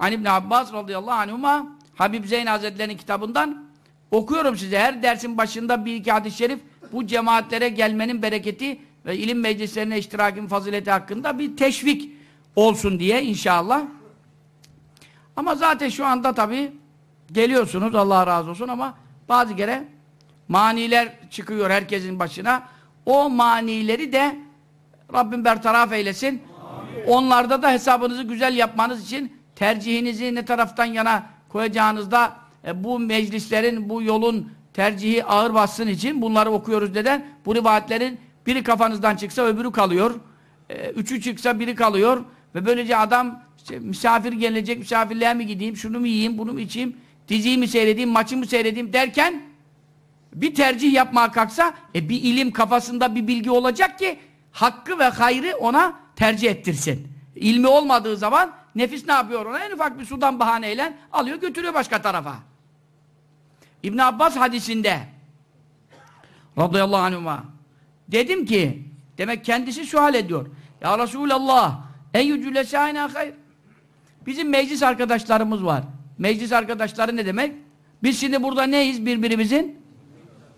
An İbn Abbas radıyallahu anhuma Habib Zeyn Hazretleri'nin kitabından okuyorum size. Her dersin başında bir iki hadis-i şerif bu cemaatlere gelmenin bereketi ve ilim meclislerine iştirakin fazileti hakkında bir teşvik olsun diye inşallah. Ama zaten şu anda tabi geliyorsunuz Allah razı olsun ama bazı kere maniler çıkıyor herkesin başına. O manileri de Rabbim bertaraf eylesin. Amin. Onlarda da hesabınızı güzel yapmanız için tercihinizi ne taraftan yana koyacağınızda e, bu meclislerin, bu yolun tercihi ağır bassın için bunları okuyoruz neden? Bu rivayetlerin biri kafanızdan çıksa öbürü kalıyor. E, üçü çıksa biri kalıyor. Ve böylece adam işte misafir gelecek, misafirliğe mi gideyim, şunu mu yiyeyim, bunu mu içeyim, diziyi mi seyredeyim, maçı mı seyredeyim derken bir tercih yapmaya kalksa e, bir ilim kafasında bir bilgi olacak ki hakkı ve hayrı ona tercih ettirsin. İlmi olmadığı zaman nefis ne yapıyor ona? En ufak bir sudan bahaneyle alıyor götürüyor başka tarafa. İbn Abbas hadisinde radıyallahu anhuma dedim ki demek kendisi sual ediyor. Ya Resulallah en yücüle şahine hayr. Bizim meclis arkadaşlarımız var. Meclis arkadaşları ne demek? Biz şimdi burada neyiz birbirimizin?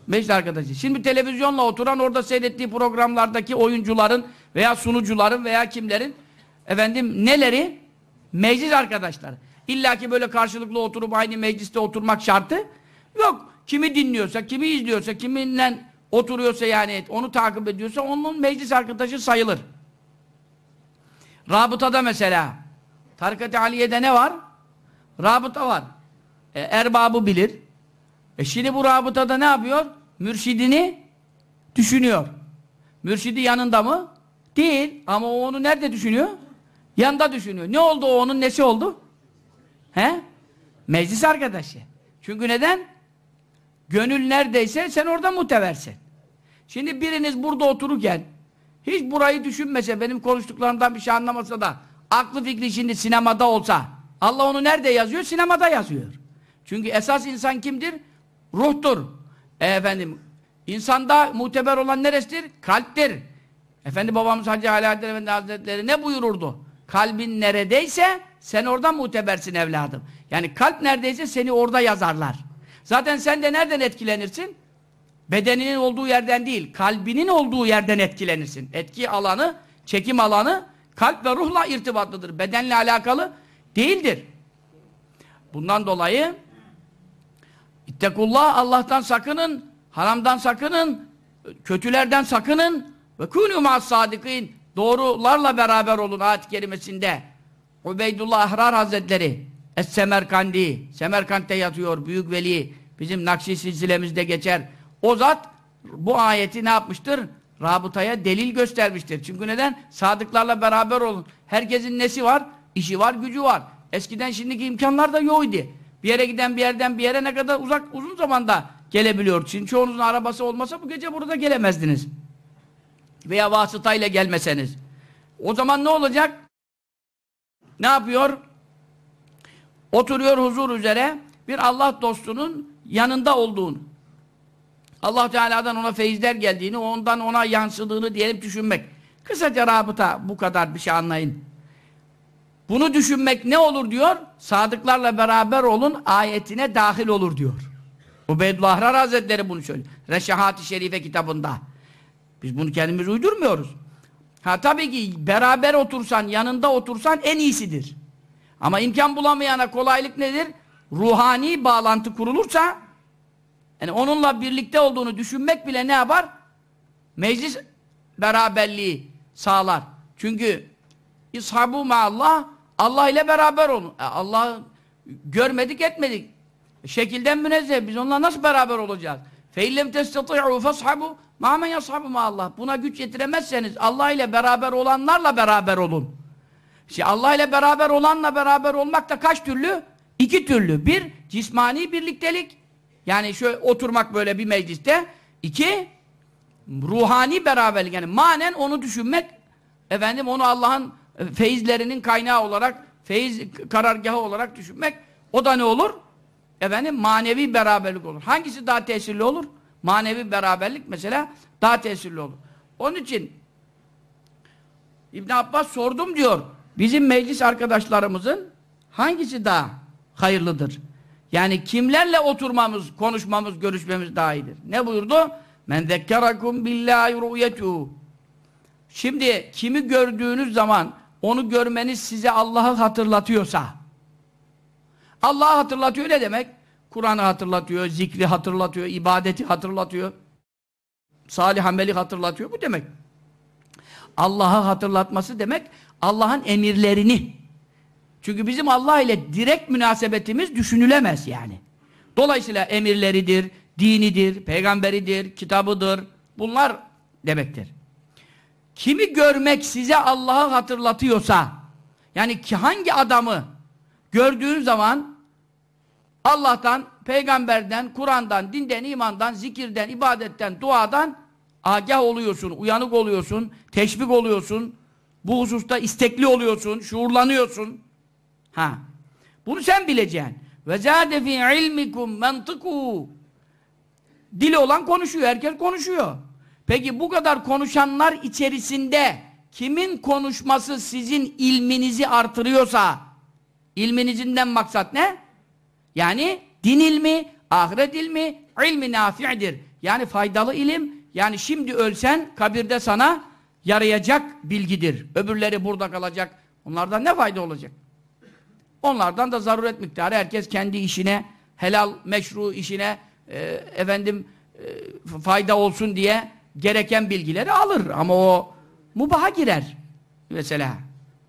Meclis arkadaşı. Şimdi televizyonla oturan orada seyrettiği programlardaki oyuncuların veya sunucuların veya kimlerin efendim neleri? Meclis arkadaşları. İlla ki böyle karşılıklı oturup aynı mecliste oturmak şartı yok. Kimi dinliyorsa, kimi izliyorsa, kiminle oturuyorsa yani onu takip ediyorsa onun meclis arkadaşı sayılır. Rabıtada mesela Tarikat-ı Aliye'de ne var? Rabıta var. E, erbabı bilir. E şimdi bu rabıtada ne yapıyor? Mürşidini düşünüyor. Mürşidi yanında mı? Değil. Ama o onu nerede düşünüyor? Yanında düşünüyor. Ne oldu o onun nesi oldu? He? Meclis arkadaşı. Çünkü neden? Gönül neredeyse sen orada muteversin. Şimdi biriniz burada otururken hiç burayı düşünmese, benim konuştuklarımdan bir şey anlamasa da aklı fikri şimdi sinemada olsa Allah onu nerede yazıyor? Sinemada yazıyor. Çünkü esas insan kimdir? Ruhtur. E efendim, insanda muteber olan neresidir? Kalptir. Efendi babamız Hacı Alaaddin Efendi Hazretleri ne buyururdu? Kalbin neredeyse sen orada mutebersin evladım. Yani kalp neredeyse seni orada yazarlar. Zaten sen de nereden etkilenirsin? Bedeninin olduğu yerden değil, kalbinin olduğu yerden etkilenirsin. Etki alanı, çekim alanı kalp ve ruhla irtibatlıdır. Bedenle alakalı değildir. Bundan dolayı İttekullah Allah'tan sakının, haramdan sakının, kötülerden sakının ve kûnû ma'as sadikin doğrularla beraber olun ayet-i kerimesinde. Ubeydullah Ahrar Hazretleri Es-Semerkandi Semerkant'te yatıyor büyük veli bizim Nakşi silsilemizde geçer. O zat bu ayeti ne yapmıştır? Rabıtaya delil göstermiştir. Çünkü neden? Sadıklarla beraber olun. Herkesin nesi var? İşi var, gücü var. Eskiden şimdiki imkanlar da yoktu. Bir yere giden bir yerden bir yere ne kadar uzak uzun zamanda gelebiliyor. Şimdi çoğunuzun arabası olmasa bu gece burada gelemezdiniz. Veya vasıtayla gelmeseniz. O zaman ne olacak? Ne yapıyor? Oturuyor huzur üzere bir Allah dostunun yanında olduğunu. Allah Teala'dan ona feyizler geldiğini, ondan ona yansıdığını diyelim düşünmek. Kısaca rabıta bu kadar bir şey anlayın. Bunu düşünmek ne olur diyor? Sadıklarla beraber olun ayetine dahil olur diyor. Ubeydullah Ahrar Hazretleri bunu söylüyor. Reşahat-ı Şerife kitabında. Biz bunu kendimiz uydurmuyoruz. Ha tabii ki beraber otursan, yanında otursan en iyisidir. Ama imkan bulamayana kolaylık nedir? Ruhani bağlantı kurulursa yani onunla birlikte olduğunu düşünmek bile ne yapar? Meclis beraberliği sağlar. Çünkü İshabu Allah Allah ile beraber olun. E Allah'ı görmedik etmedik. Şekilden münezzeh. Biz onunla nasıl beraber olacağız? فَاِلَّمْ تَسْتَطِعُوا فَاسْحَبُوا Mâmen yashabıma Allah. Buna güç yetiremezseniz Allah ile beraber olanlarla beraber olun. İşte Allah ile beraber olanla beraber olmak da kaç türlü? İki türlü. Bir, cismani birliktelik. Yani şöyle oturmak böyle bir mecliste. İki, ruhani beraberlik. Yani manen onu düşünmek, efendim onu Allah'ın e, feyizlerinin kaynağı olarak, feyiz karargahı olarak düşünmek. O da ne olur? Efendim manevi beraberlik olur. Hangisi daha tesirli olur? Manevi beraberlik mesela daha tesirli olur. Onun için İbn Abbas sordum diyor. Bizim meclis arkadaşlarımızın hangisi daha hayırlıdır? Yani kimlerle oturmamız, konuşmamız, görüşmemiz daha iyidir? Ne buyurdu? Men zekkerakum billahi ru'yetuhu. Şimdi kimi gördüğünüz zaman onu görmeniz size Allah'ı hatırlatıyorsa Allah'ı hatırlatıyor ne demek? Kur'an'ı hatırlatıyor, zikri hatırlatıyor, ibadeti hatırlatıyor. Salih ameli hatırlatıyor. Bu demek. Allah'ı hatırlatması demek Allah'ın emirlerini. Çünkü bizim Allah ile direkt münasebetimiz düşünülemez yani. Dolayısıyla emirleridir, dinidir, peygamberidir, kitabıdır. Bunlar demektir. Kimi görmek size Allah'ı hatırlatıyorsa yani hangi adamı gördüğün zaman Allah'tan, peygamberden, Kur'an'dan, dinden, imandan, zikirden, ibadetten, duadan agah oluyorsun, uyanık oluyorsun, teşvik oluyorsun, bu hususta istekli oluyorsun, şuurlanıyorsun. Ha. Bunu sen bileceksin. Ve zâde fî ilmikum mentıkû. Dili olan konuşuyor, herkes konuşuyor. Peki bu kadar konuşanlar içerisinde kimin konuşması sizin ilminizi artırıyorsa, ilminizinden maksat ne? Yani din ilmi, ahiret ilmi, ilmi nafi'dir. Yani faydalı ilim, yani şimdi ölsen kabirde sana yarayacak bilgidir. Öbürleri burada kalacak. Onlardan ne fayda olacak? Onlardan da zaruret miktarı herkes kendi işine, helal, meşru işine e, efendim e, fayda olsun diye gereken bilgileri alır. Ama o mubaha girer. Mesela.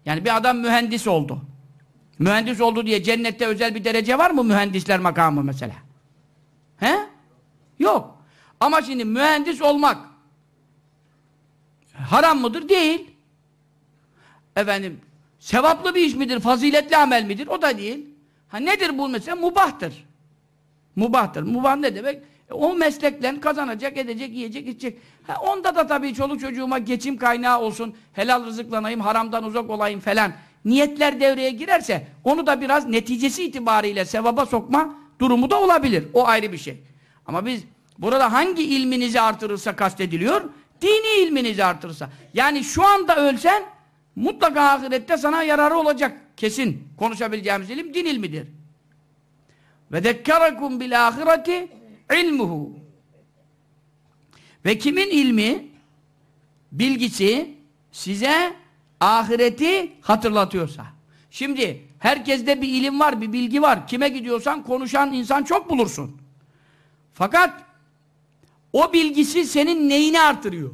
Yani bir adam mühendis oldu. Mühendis oldu diye cennette özel bir derece var mı mühendisler makamı mesela? He? Yok. Ama şimdi mühendis olmak haram mıdır? Değil. Efendim sevaplı bir iş midir? Faziletli amel midir? O da değil. Ha nedir bu mesela? Mubahtır. Mubahtır. Mubah ne demek? E, o meslekten kazanacak, edecek, yiyecek, içecek. Ha, onda da tabii çoluk çocuğuma geçim kaynağı olsun, helal rızıklanayım, haramdan uzak olayım falan. Niyetler devreye girerse onu da biraz neticesi itibariyle sevaba sokma durumu da olabilir. O ayrı bir şey. Ama biz burada hangi ilminizi artırırsa kastediliyor? Dini ilminizi artırırsa. Yani şu anda ölsen mutlaka ahirette sana yararı olacak. Kesin konuşabileceğimiz ilim din ilmidir. Ve dekkarakum bil ahireti ilmuhu. Ve kimin ilmi, bilgisi size ahireti hatırlatıyorsa. Şimdi herkeste bir ilim var, bir bilgi var. Kime gidiyorsan konuşan insan çok bulursun. Fakat o bilgisi senin neyini artırıyor?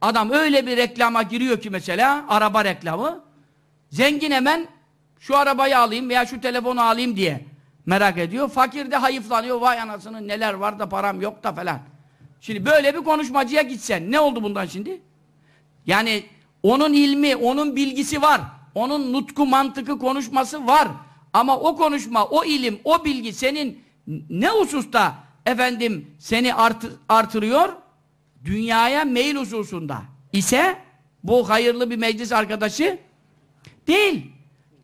Adam öyle bir reklama giriyor ki mesela, araba reklamı, zengin hemen şu arabayı alayım veya şu telefonu alayım diye merak ediyor. Fakir de hayıflanıyor, vay anasının neler var da param yok da falan. Şimdi böyle bir konuşmacıya gitsen, ne oldu bundan şimdi? Yani onun ilmi, onun bilgisi var. Onun nutku, mantıkı, konuşması var. Ama o konuşma, o ilim, o bilgi senin ne hususta efendim seni art artırıyor? Dünyaya meyil hususunda ise bu hayırlı bir meclis arkadaşı değil.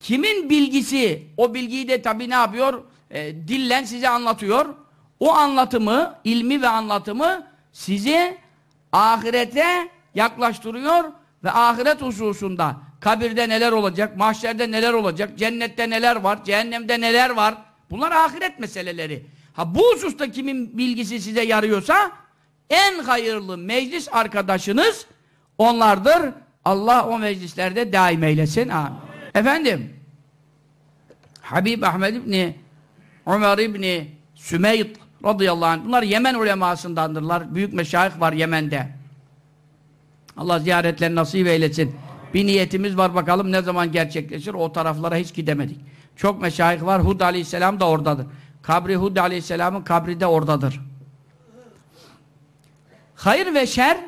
Kimin bilgisi, o bilgiyi de tabi ne yapıyor? E, dillen size anlatıyor. O anlatımı, ilmi ve anlatımı sizi ahirete yaklaştırıyor ve ahiret hususunda kabirde neler olacak, mahşerde neler olacak, cennette neler var, cehennemde neler var. Bunlar ahiret meseleleri. Ha bu hususta kimin bilgisi size yarıyorsa en hayırlı meclis arkadaşınız onlardır. Allah o meclislerde daim eylesin. Amin. Efendim Habib Ahmed İbni Ömer İbni Sümeyt radıyallahu anh bunlar Yemen ulemasındandırlar. Büyük meşayih var Yemen'de. Allah ziyaretlerini nasip eylesin. Bir niyetimiz var bakalım ne zaman gerçekleşir. O taraflara hiç gidemedik. Çok meşayih var. Hud aleyhisselam da oradadır. Kabri Hud aleyhisselamın kabri de oradadır. Hayır ve şer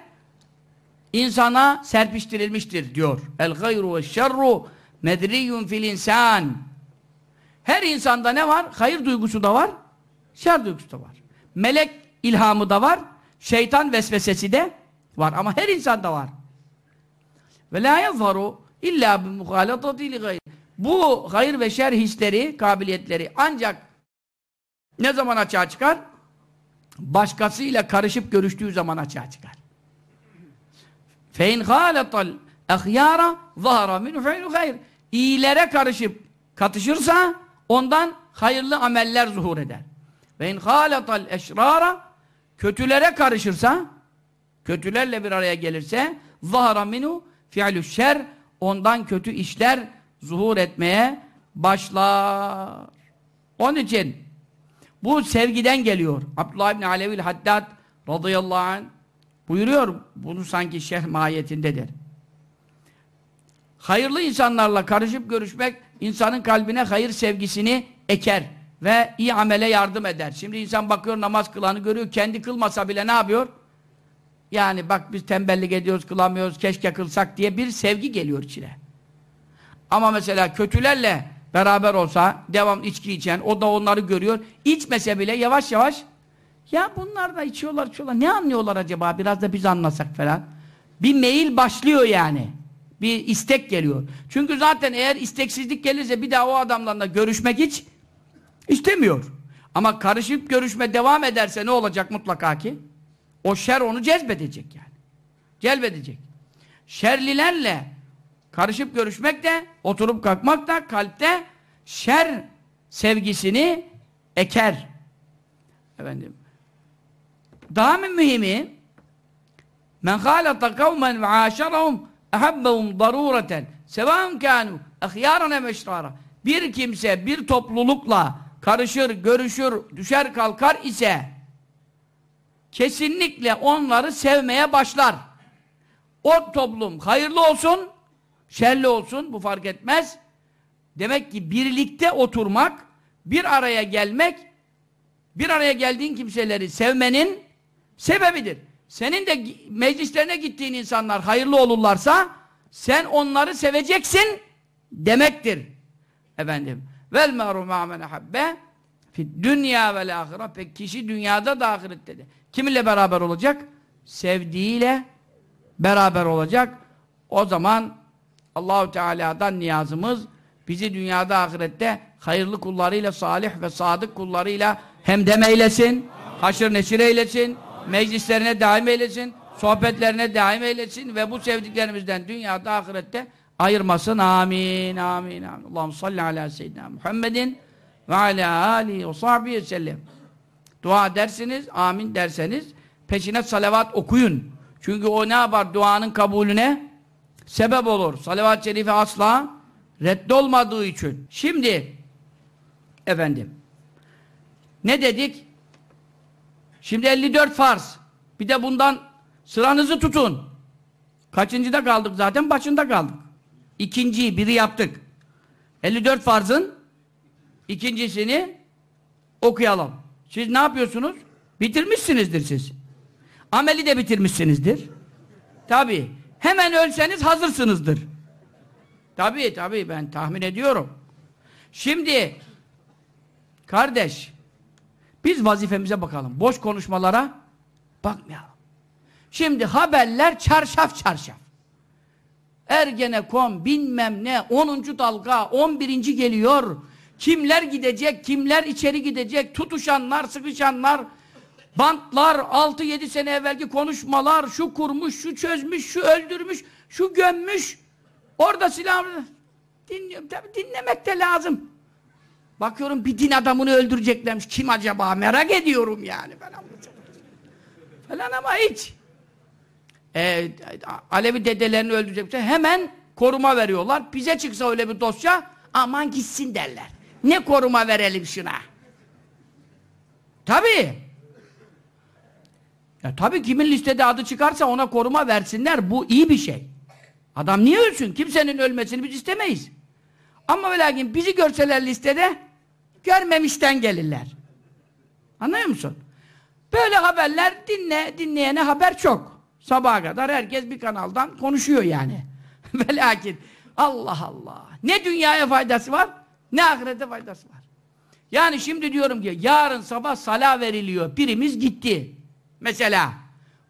insana serpiştirilmiştir diyor. El gayru ve şerru medriyun fil insan. Her insanda ne var? Hayır duygusu da var, şer duygusu da var. Melek ilhamı da var, şeytan vesvesesi de var ama her insanda var. Ve la yazharu illa bi muhalatati li gayr. Bu hayır ve şer hisleri, kabiliyetleri ancak ne zaman açığa çıkar? Başkasıyla karışıp görüştüğü zaman açığa çıkar. Fe in halatal ahyara zahara min fi'lu hayr. İyilere karışıp katışırsa ondan hayırlı ameller zuhur eder. Ve in halatal eşrara kötülere karışırsa kötülerle bir araya gelirse zahara minu fi'lü şer ondan kötü işler zuhur etmeye başlar. Onun için bu sevgiden geliyor. Abdullah İbni Alevil Haddad radıyallahu anh buyuruyor, bunu sanki şerh mahiyetindedir. Hayırlı insanlarla karışıp görüşmek insanın kalbine hayır sevgisini eker ve iyi amele yardım eder. Şimdi insan bakıyor namaz kılanı görüyor, kendi kılmasa bile ne yapıyor? Yani bak biz tembellik ediyoruz, kılamıyoruz, keşke kılsak diye bir sevgi geliyor içine. Ama mesela kötülerle beraber olsa, devam içki içen, o da onları görüyor, içmese bile yavaş yavaş ya bunlar da içiyorlar, içiyorlar, ne anlıyorlar acaba, biraz da biz anlasak falan. Bir meyil başlıyor yani. Bir istek geliyor. Çünkü zaten eğer isteksizlik gelirse bir daha o adamlarla görüşmek hiç istemiyor. Ama karışıp görüşme devam ederse ne olacak mutlaka ki? O şer onu cezbedecek yani. Celbedecek. Şerlilerle karışıp görüşmek de, oturup kalkmak da kalpte şer sevgisini eker. Efendim. Daha mı mühimi? Men halata kavmen ve aşarahum ehabbehum darureten sevaun kanu ahyâran emeşrâra bir kimse bir toplulukla karışır, görüşür, düşer kalkar ise kesinlikle onları sevmeye başlar. O toplum hayırlı olsun, şerli olsun, bu fark etmez. Demek ki birlikte oturmak, bir araya gelmek, bir araya geldiğin kimseleri sevmenin sebebidir. Senin de meclislerine gittiğin insanlar hayırlı olurlarsa, sen onları seveceksin demektir. Efendim, vel meru ma'men habbe fi dünya vel ahire. Peki kişi dünyada da ahirette de. Kiminle beraber olacak? Sevdiğiyle beraber olacak. O zaman Allahu Teala'dan niyazımız bizi dünyada ahirette hayırlı kullarıyla, salih ve sadık kullarıyla hemdem eylesin, haşır neşir eylesin, meclislerine daim eylesin, sohbetlerine daim eylesin ve bu sevdiklerimizden dünyada ahirette ayırmasın. Amin, amin, amin. Allah'ım salli ala seyyidina Muhammedin ve ala alihi ve sahbihi sellem. Dua dersiniz, amin derseniz peşine salavat okuyun. Çünkü o ne yapar? Duanın kabulüne sebep olur. Salavat-ı şerife asla reddolmadığı için. Şimdi efendim ne dedik? Şimdi 54 farz. Bir de bundan sıranızı tutun. Kaçıncıda kaldık zaten? Başında kaldık. İkinciyi biri yaptık. 54 farzın ikincisini okuyalım. Siz ne yapıyorsunuz? Bitirmişsinizdir siz. Ameli de bitirmişsinizdir. Tabi. Hemen ölseniz hazırsınızdır. Tabi tabi ben tahmin ediyorum. Şimdi kardeş biz vazifemize bakalım. Boş konuşmalara bakmayalım. Şimdi haberler çarşaf çarşaf. Ergenekon bilmem ne 10. dalga 11. geliyor. Kimler gidecek, kimler içeri gidecek, tutuşanlar, sıkışanlar, bantlar, 6-7 sene evvelki konuşmalar, şu kurmuş, şu çözmüş, şu öldürmüş, şu gömmüş. Orada silah dinliyorum. Tabii dinlemek de lazım. Bakıyorum bir din adamını öldüreceklermiş. Kim acaba? Merak ediyorum yani falan. Falan ama hiç. Ee, Alevi dedelerini öldürecekler. Hemen koruma veriyorlar. Bize çıksa öyle bir dosya aman gitsin derler. Ne koruma verelim şuna? Tabii. Ya tabii kimin listede adı çıkarsa ona koruma versinler. Bu iyi bir şey. Adam niye ölsün? Kimsenin ölmesini biz istemeyiz. Ama ve bizi görseler listede görmemişten gelirler. Anlıyor musun? Böyle haberler dinle, dinleyene haber çok. Sabaha kadar herkes bir kanaldan konuşuyor yani. ve lakin Allah Allah. Ne dünyaya faydası var, ne ahirete faydası var. Yani şimdi diyorum ki yarın sabah sala veriliyor. Birimiz gitti. Mesela.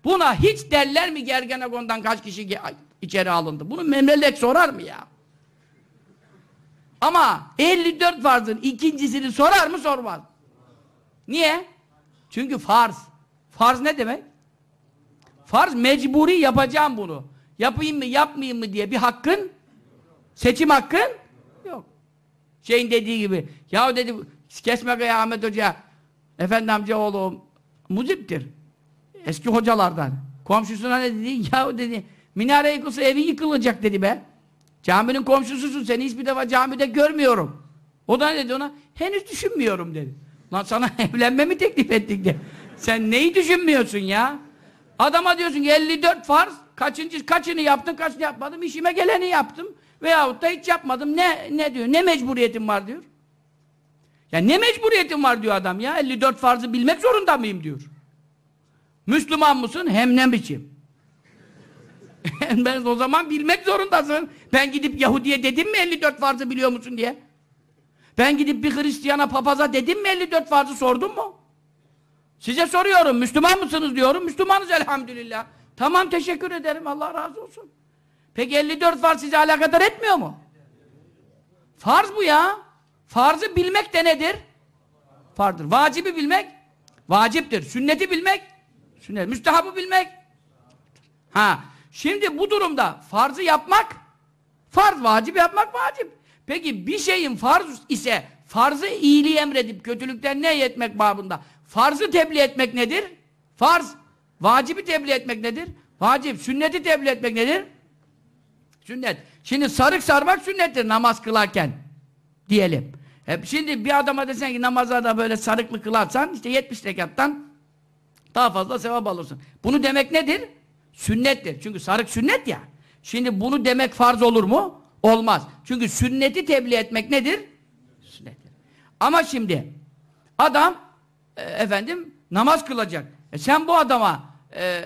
Buna hiç derler mi Gergenekon'dan kaç kişi içeri alındı? Bunu memleket sorar mı ya? Ama 54 farzın ikincisini sorar mı sormaz. Niye? Çünkü farz. Farz ne demek? Farz mecburi yapacağım bunu. Yapayım mı yapmayayım mı diye bir hakkın seçim hakkın. Şeyin dediği gibi. Ya dedi kesme ya Ahmet Hoca. Efendi amca oğlu muziptir. Eski hocalardan. Komşusuna ne dedi? Ya dedi minare yıkılsa evin yıkılacak dedi be. Caminin komşususun seni hiçbir defa camide görmüyorum. O da ne dedi ona? Henüz düşünmüyorum dedi. Lan sana evlenme mi teklif ettik de. Sen neyi düşünmüyorsun ya? Adama diyorsun ki 54 farz, kaçıncı, kaçını yaptın, kaçını yapmadım, işime geleni yaptım. Veyahut da hiç yapmadım. Ne, ne diyor? Ne mecburiyetim var diyor. Ya ne mecburiyetim var diyor adam ya. 54 farzı bilmek zorunda mıyım diyor. Müslüman mısın? Hem ne biçim? ben o zaman bilmek zorundasın. Ben gidip Yahudi'ye dedim mi 54 farzı biliyor musun diye? Ben gidip bir Hristiyana papaza dedim mi 54 farzı sordum mu? Size soruyorum Müslüman mısınız diyorum. Müslümanız elhamdülillah. Tamam teşekkür ederim Allah razı olsun. Peki 54 farz sizi alakadar etmiyor mu? Farz bu ya. Farzı bilmek de nedir? Fardır. Vacibi bilmek vaciptir. Sünneti bilmek sünnet. Müstehabı bilmek ha. Şimdi bu durumda farzı yapmak farz, vacip yapmak vacip. Peki bir şeyin farz ise farzı iyiliği emredip kötülükten ne etmek babında? Farzı tebliğ etmek nedir? Farz. Vacibi tebliğ etmek nedir? Vacip. Sünneti tebliğ etmek nedir? Sünnet. Şimdi sarık sarmak sünnettir namaz kılarken. Diyelim. Hep şimdi bir adama desen ki namaza da böyle sarıklı kılarsan işte 70 rekattan daha fazla sevap alırsın. Bunu demek nedir? Sünnettir. Çünkü sarık sünnet ya. Şimdi bunu demek farz olur mu? Olmaz. Çünkü sünneti tebliğ etmek nedir? Sünnettir. Ama şimdi adam e, efendim namaz kılacak. E sen bu adama e,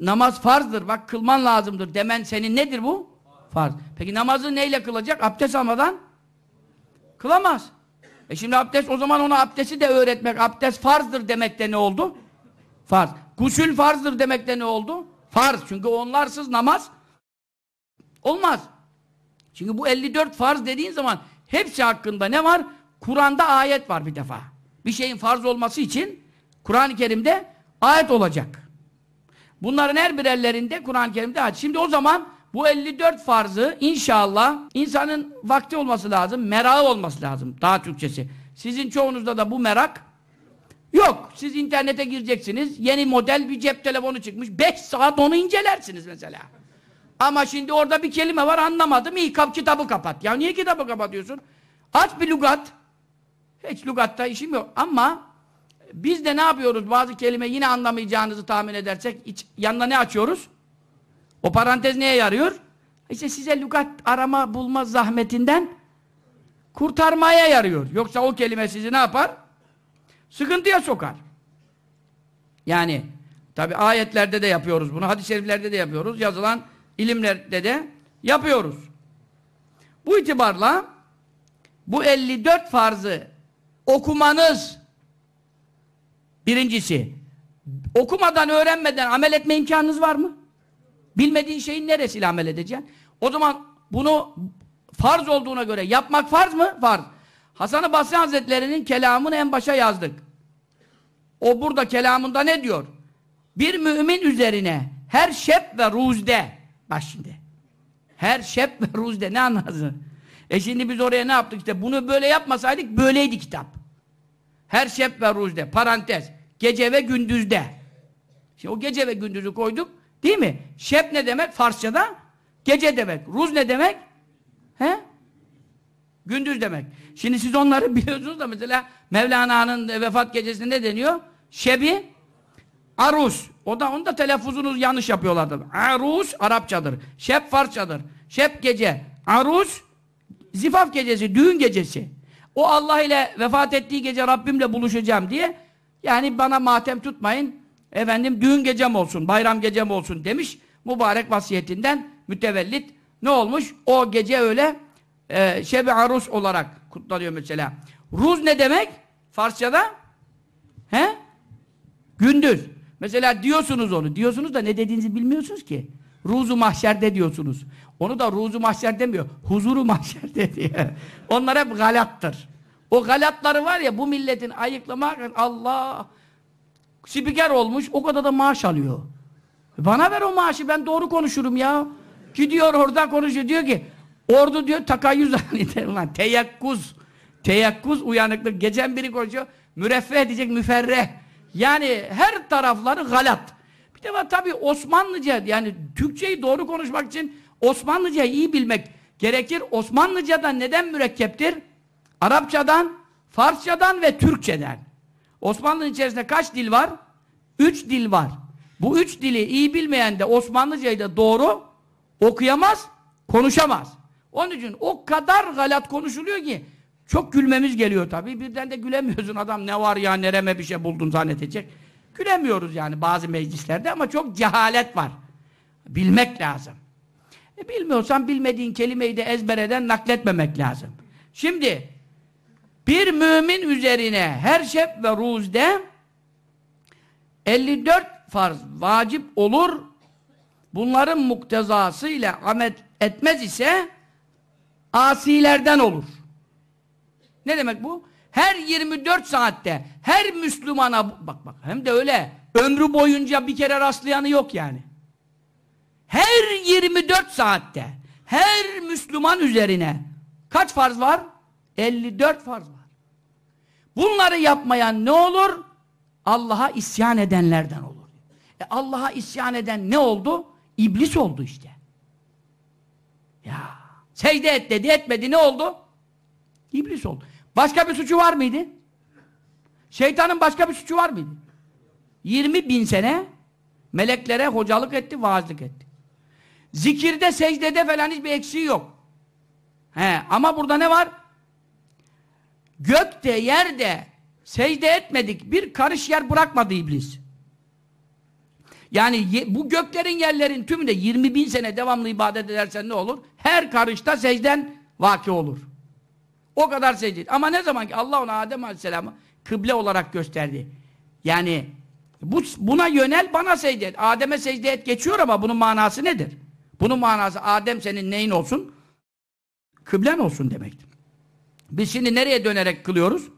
namaz farzdır bak kılman lazımdır demen senin nedir bu? Farz. Peki namazı neyle kılacak? Abdest almadan kılamaz. E şimdi abdest o zaman ona abdesti de öğretmek abdest farzdır demekte ne oldu? Farz. Gusül farzdır demekte ne oldu? Farz. Çünkü onlarsız namaz olmaz. Çünkü bu 54 farz dediğin zaman hepsi hakkında ne var? Kur'an'da ayet var bir defa. Bir şeyin farz olması için Kur'an-ı Kerim'de ayet olacak. Bunların her birerlerinde Kur'an-ı Kerim'de ayet. Şimdi o zaman bu 54 farzı inşallah insanın vakti olması lazım, merağı olması lazım daha Türkçesi. Sizin çoğunuzda da bu merak yok. Siz internete gireceksiniz, yeni model bir cep telefonu çıkmış, 5 saat onu incelersiniz mesela. Ama şimdi orada bir kelime var anlamadım, iyi kap kitabı kapat. Ya niye kitabı kapatıyorsun? Aç bir lugat. Hiç lugatta işim yok ama biz de ne yapıyoruz? Bazı kelime yine anlamayacağınızı tahmin edersek iç, yanına ne açıyoruz? O parantez neye yarıyor? İşte size lügat arama bulma zahmetinden kurtarmaya yarıyor. Yoksa o kelime sizi ne yapar? Sıkıntıya sokar. Yani tabi ayetlerde de yapıyoruz bunu, hadis-i şeriflerde de yapıyoruz, yazılan ilimlerde de yapıyoruz. Bu itibarla bu 54 farzı okumanız birincisi okumadan, öğrenmeden amel etme imkanınız var mı? Bilmediğin şeyin neresiyle amel edeceksin? O zaman bunu farz olduğuna göre yapmak farz mı? Farz. Hasan-ı Basri Hazretleri'nin kelamını en başa yazdık. O burada kelamında ne diyor? Bir mümin üzerine her şep ve ruzde bak şimdi her şep ve ruzde ne anladın? E şimdi biz oraya ne yaptık işte bunu böyle yapmasaydık böyleydi kitap. Her şep ve ruzde parantez gece ve gündüzde. Şimdi o gece ve gündüzü koyduk Değil mi? Şep ne demek Farsçada? Gece demek. Ruz ne demek? He? Gündüz demek. Şimdi siz onları biliyorsunuz da mesela Mevlana'nın vefat gecesinde ne deniyor? Şebi Arus. O da onu da telaffuzunuz yanlış yapıyorlardı. Arus Arapçadır. Şep Farsçadır. Şep gece. Arus zifaf gecesi, düğün gecesi. O Allah ile vefat ettiği gece Rabbimle buluşacağım diye yani bana matem tutmayın efendim düğün gecem olsun, bayram gecem olsun demiş. Mübarek vasiyetinden mütevellit ne olmuş? O gece öyle e, şebi arus olarak kutlanıyor mesela. Ruz ne demek? Farsçada? He? Gündüz. Mesela diyorsunuz onu. Diyorsunuz da ne dediğinizi bilmiyorsunuz ki. Ruzu mahşerde diyorsunuz. Onu da ruzu mahşer demiyor. Huzuru mahşerde diye. Onlar hep galattır. O galatları var ya bu milletin ayıklamak Allah spiker olmuş, o kadar da maaş alıyor. Bana ver o maaşı, ben doğru konuşurum ya. Gidiyor orada konuşuyor, diyor ki, Ordu diyor takayyüz. Ulan teyakkuz. Teyakkuz uyanıklık. Gecen biri koşuyor. Müreffeh diyecek müferreh. Yani her tarafları galat. Bir de var tabii Osmanlıca yani Türkçeyi doğru konuşmak için Osmanlıca iyi bilmek gerekir. Osmanlıca da neden mürekkeptir? Arapçadan, Farsçadan ve Türkçeden. Osmanlı'nın içerisinde kaç dil var? Üç dil var. Bu üç dili iyi bilmeyen de Osmanlıcayı da doğru okuyamaz, konuşamaz. Onun için o kadar galat konuşuluyor ki çok gülmemiz geliyor tabii. Birden de gülemiyorsun adam ne var ya nereme bir şey buldun zannedecek. Gülemiyoruz yani bazı meclislerde ama çok cehalet var. Bilmek lazım. E bilmiyorsan bilmediğin kelimeyi de ezbereden nakletmemek lazım. Şimdi bir mümin üzerine her şef ve ruzde 54 farz vacip olur. Bunların muktezasıyla amel etmez ise asilerden olur. Ne demek bu? Her 24 saatte her Müslümana bak bak hem de öyle ömrü boyunca bir kere rastlayanı yok yani. Her 24 saatte her Müslüman üzerine kaç farz var? 54 farz var. Bunları yapmayan ne olur? Allah'a isyan edenlerden olur. E Allah'a isyan eden ne oldu? İblis oldu işte. Ya secde et dedi etmedi ne oldu? İblis oldu. Başka bir suçu var mıydı? Şeytanın başka bir suçu var mıydı? 20 bin sene meleklere hocalık etti, vaazlık etti. Zikirde, secdede falan hiçbir eksiği yok. He, ama burada ne var? Gökte, yerde secde etmedik. Bir karış yer bırakmadı iblis. Yani bu göklerin yerlerin tümünde 20 bin sene devamlı ibadet edersen ne olur? Her karışta secden vaki olur. O kadar secde. Ama ne zaman ki Allah ona Adem Aleyhisselam'ı kıble olarak gösterdi. Yani bu, buna yönel bana secde et. Adem'e secde et geçiyor ama bunun manası nedir? Bunun manası Adem senin neyin olsun? Kıblen olsun demektir. Biz şimdi nereye dönerek kılıyoruz?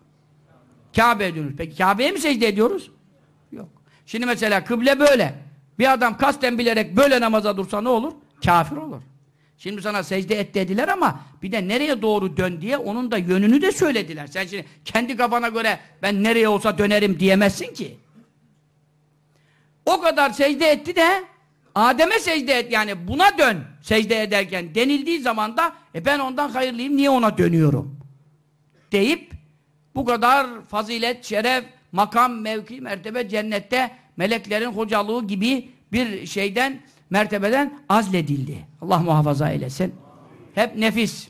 Kabe'ye dönüyoruz. Peki Kabe'ye mi secde ediyoruz? Yok. Şimdi mesela kıble böyle. Bir adam kasten bilerek böyle namaza dursa ne olur? Kafir olur. Şimdi sana secde et dediler ama bir de nereye doğru dön diye onun da yönünü de söylediler. Sen şimdi kendi kafana göre ben nereye olsa dönerim diyemezsin ki. O kadar secde etti de Adem'e secde et yani buna dön secde ederken denildiği zaman da e ben ondan hayırlıyım niye ona dönüyorum? Deyip bu kadar fazilet, şeref, makam, mevki, mertebe cennette meleklerin hocalığı gibi bir şeyden, mertebeden azledildi. Allah muhafaza eylesin. Hep nefis.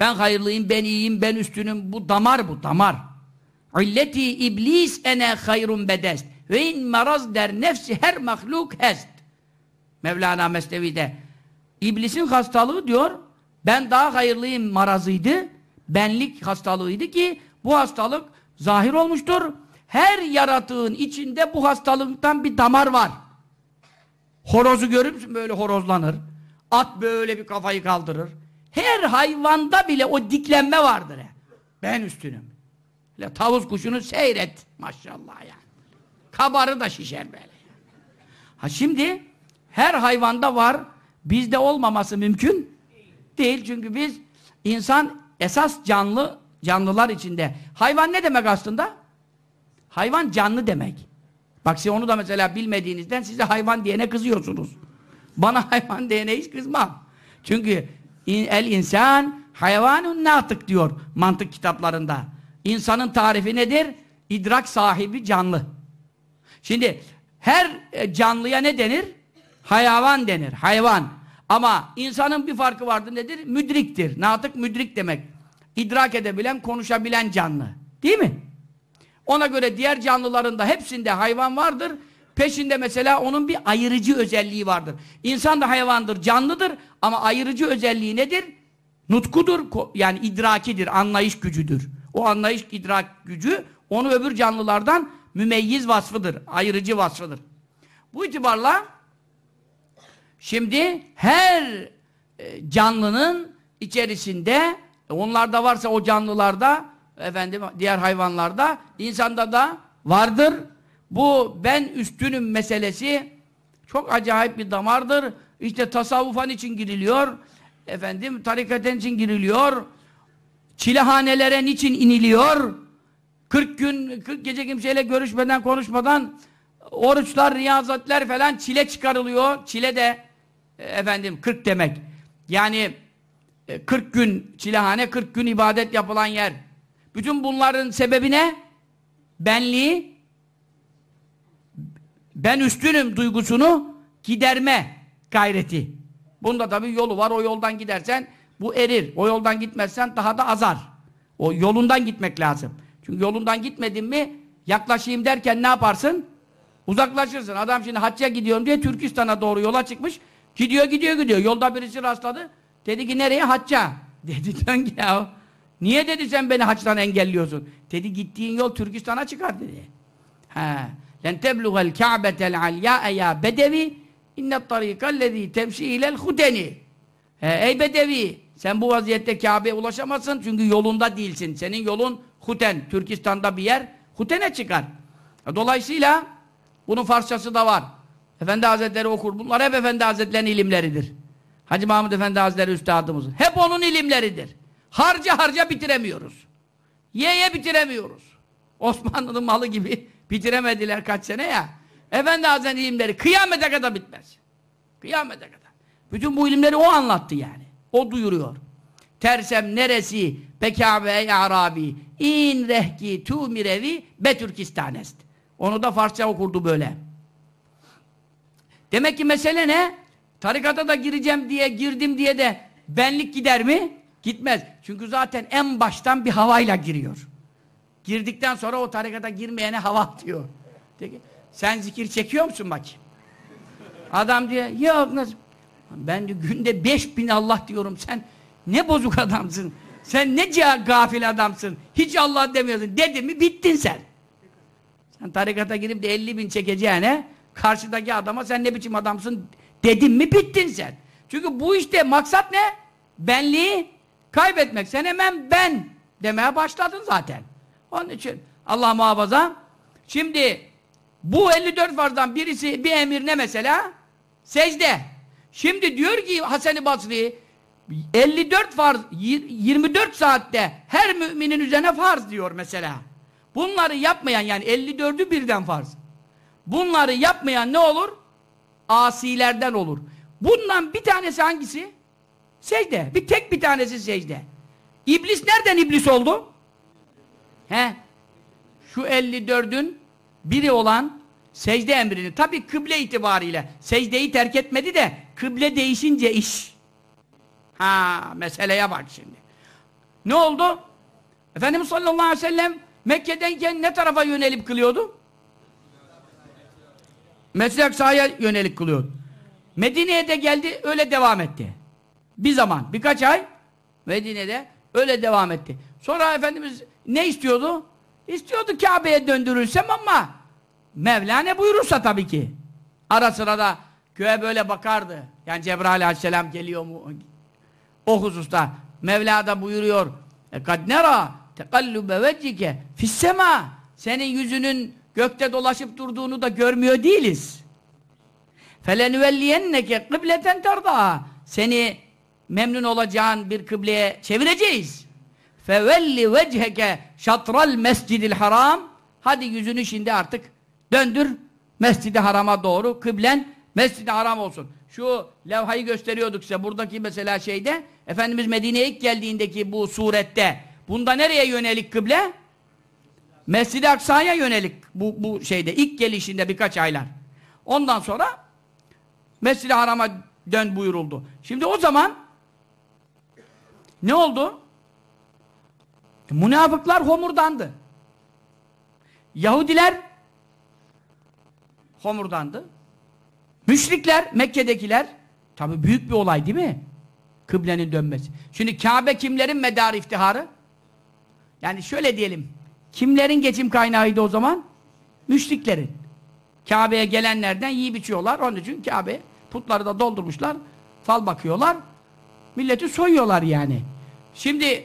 Ben hayırlıyım, ben iyiyim, ben üstünüm. Bu damar bu, damar. İlleti iblis ene hayrun bedest. Ve in maraz der nefsi her mahluk hest. Mevlana Mesnevi'de. İblisin hastalığı diyor, ben daha hayırlıyım marazıydı, benlik hastalığıydı ki bu hastalık zahir olmuştur. Her yaratığın içinde bu hastalıktan bir damar var. Horozu görür müsün? Böyle horozlanır. At böyle bir kafayı kaldırır. Her hayvanda bile o diklenme vardır. Ben üstünüm. Hele tavus kuşunu seyret. Maşallah ya. Kabarı da şişer böyle. Ha şimdi her hayvanda var. Bizde olmaması mümkün değil. Çünkü biz insan esas canlı canlılar içinde. Hayvan ne demek aslında? Hayvan canlı demek. Bak size onu da mesela bilmediğinizden size hayvan diyene kızıyorsunuz. Bana hayvan diyene hiç kızmam. Çünkü el insan hayvanun natık diyor mantık kitaplarında. İnsanın tarifi nedir? İdrak sahibi canlı. Şimdi her e, canlıya ne denir? Hayvan denir. Hayvan. Ama insanın bir farkı vardır nedir? Müdriktir. Natık müdrik demek. İdrak edebilen, konuşabilen canlı. Değil mi? Ona göre diğer canlıların da hepsinde hayvan vardır. Peşinde mesela onun bir ayırıcı özelliği vardır. İnsan da hayvandır, canlıdır ama ayırıcı özelliği nedir? Nutkudur, yani idrakidir, anlayış gücüdür. O anlayış, idrak gücü onu öbür canlılardan mümeyyiz vasfıdır, ayırıcı vasfıdır. Bu itibarla şimdi her e, canlının içerisinde e, onlarda varsa o canlılarda efendim diğer hayvanlarda insanda da vardır. Bu ben üstünüm meselesi çok acayip bir damardır. İşte tasavvufan için giriliyor. efendim tarikaten için giriliyor. Çilehanelere niçin iniliyor? 40 gün, 40 gece kimseyle görüşmeden, konuşmadan oruçlar, riyazatler falan çile çıkarılıyor. Çile de efendim 40 demek. Yani e, 40 gün çilehane, 40 gün ibadet yapılan yer. Bütün bunların sebebi ne? Benliği ben üstünüm duygusunu giderme gayreti. Bunda tabii yolu var. O yoldan gidersen bu erir. O yoldan gitmezsen daha da azar. O yolundan gitmek lazım. Çünkü yolundan gitmedin mi yaklaşayım derken ne yaparsın? Uzaklaşırsın. Adam şimdi hacca gidiyorum diye Türkistan'a doğru yola çıkmış. Gidiyor gidiyor gidiyor. Yolda birisi rastladı. Dedi ki nereye? Hacca. Dedi dön ya. Niye dedi sen beni haçtan engelliyorsun? Dedi gittiğin yol Türkistan'a çıkar dedi. Ha. Len tebluğel ka'betel alya ya bedevi innet tarikallezî temşi ilel hudeni. Ey bedevi sen bu vaziyette Kabe'ye ulaşamazsın çünkü yolunda değilsin. Senin yolun Huten. Türkistan'da bir yer Huten'e çıkar. Dolayısıyla bunun Farsçası da var. Efendi Hazretleri okur. Bunlar hep Efendi Hazretleri'nin ilimleridir. Hacı Mahmud Efendi Hazretleri üstadımızın. Hep onun ilimleridir. Harca harca bitiremiyoruz. Ye ye bitiremiyoruz. Osmanlı'nın malı gibi bitiremediler kaç sene ya. Efendi Hazretleri ilimleri kıyamete kadar bitmez. Kıyamete kadar. Bütün bu ilimleri o anlattı yani. O duyuruyor. Tersem neresi bekabe ey arabi in rehki tu mirevi be Türkistanest. Onu da Farsça okurdu böyle. Demek ki mesele ne? Tarikata da gireceğim diye girdim diye de benlik gider mi? Gitmez. Çünkü zaten en baştan bir havayla giriyor. Girdikten sonra o tarikata girmeyene hava atıyor. Peki, sen zikir çekiyor musun bakayım? Adam diyor, yok nasıl? Ben de günde beş bin Allah diyorum. Sen ne bozuk adamsın. Sen ne gafil adamsın. Hiç Allah demiyorsun. Dedin mi bittin sen. Sen tarikata girip de elli bin çekeceğine karşıdaki adama sen ne biçim adamsın dedin mi bittin sen. Çünkü bu işte maksat ne? Benliği kaybetmek. Sen hemen ben demeye başladın zaten. Onun için Allah muhafaza. Şimdi bu 54 farzdan birisi bir emir ne mesela? Secde. Şimdi diyor ki Hasan-ı Basri 54 farz 24 saatte her müminin üzerine farz diyor mesela. Bunları yapmayan yani 54'ü birden farz. Bunları yapmayan ne olur? Asilerden olur. Bundan bir tanesi hangisi? Secde. Bir tek bir tanesi secde. İblis nereden iblis oldu? He? Şu 54'ün biri olan secde emrini. Tabi kıble itibariyle. Secdeyi terk etmedi de kıble değişince iş. Ha meseleye bak şimdi. Ne oldu? Efendimiz sallallahu aleyhi ve sellem Mekke'deyken ne tarafa yönelip kılıyordu? Mescid-i Aksa'ya yönelik kılıyordu. Medine'ye de geldi öyle devam etti. Bir zaman, birkaç ay Medine'de öyle devam etti. Sonra Efendimiz ne istiyordu? İstiyordu Kabe'ye döndürülsem ama Mevla ne buyurursa tabii ki. Ara sıra da köye böyle bakardı. Yani Cebrail aleyhisselam geliyor mu? O hususta Mevla da buyuruyor. قَدْ نَرَى تَقَلُّبَ وَجِّكَ فِي Senin yüzünün gökte dolaşıp durduğunu da görmüyor değiliz. فَلَنُوَلِّيَنَّكَ قِبْلَةً تَرْضَى Seni memnun olacağın bir kıbleye çevireceğiz. فَوَلِّ وَجْهَكَ شَطْرَ الْمَسْجِدِ الْحَرَامِ Hadi yüzünü şimdi artık döndür Mescid-i Haram'a doğru kıblen Mescid-i Haram olsun. Şu levhayı gösteriyorduk size buradaki mesela şeyde Efendimiz Medine'ye ilk geldiğindeki bu surette bunda nereye yönelik kıble? Mescid-i Aksa'ya yönelik bu, bu şeyde ilk gelişinde birkaç aylar. Ondan sonra Mescid-i Haram'a dön buyuruldu. Şimdi o zaman ne oldu? E, münafıklar homurdandı. Yahudiler homurdandı. Müşrikler, Mekke'dekiler tabi büyük bir olay değil mi? Kıblenin dönmesi. Şimdi Kabe kimlerin medarı iftiharı? Yani şöyle diyelim. Kimlerin geçim kaynağıydı o zaman? Müşriklerin. Kabe'ye gelenlerden yiyip içiyorlar. Onun için Kabe putları da doldurmuşlar. Fal bakıyorlar. Milleti soyuyorlar yani. Şimdi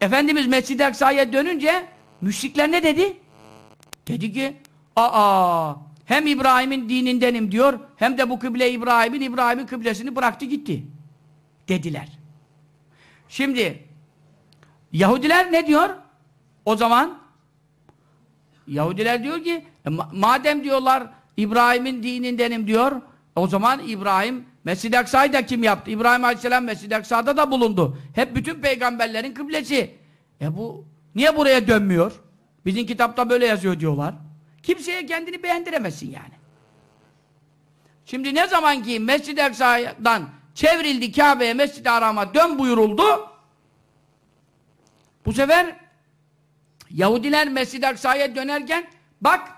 Efendimiz Mescid-i Aksa'ya dönünce müşrikler ne dedi? Dedi ki aa hem İbrahim'in dinindenim diyor hem de bu kıble İbrahim'in İbrahim'in kıblesini bıraktı gitti. dediler. Şimdi Yahudiler ne diyor? O zaman Yahudiler diyor ki e, madem diyorlar İbrahim'in dinindenim diyor o zaman İbrahim Mescid-i Aksa'yı da kim yaptı? İbrahim Aleyhisselam Mescid-i Aksa'da da bulundu. Hep bütün peygamberlerin kıblesi. E bu niye buraya dönmüyor? Bizim kitapta böyle yazıyor diyorlar. Kimseye kendini beğendiremezsin yani. Şimdi ne zaman ki Mescid-i Aksa'dan çevrildi Kabe'ye, Mescid-i Haram'a dön buyuruldu. Bu sefer Yahudiler Mescid-i Aksa'ya dönerken bak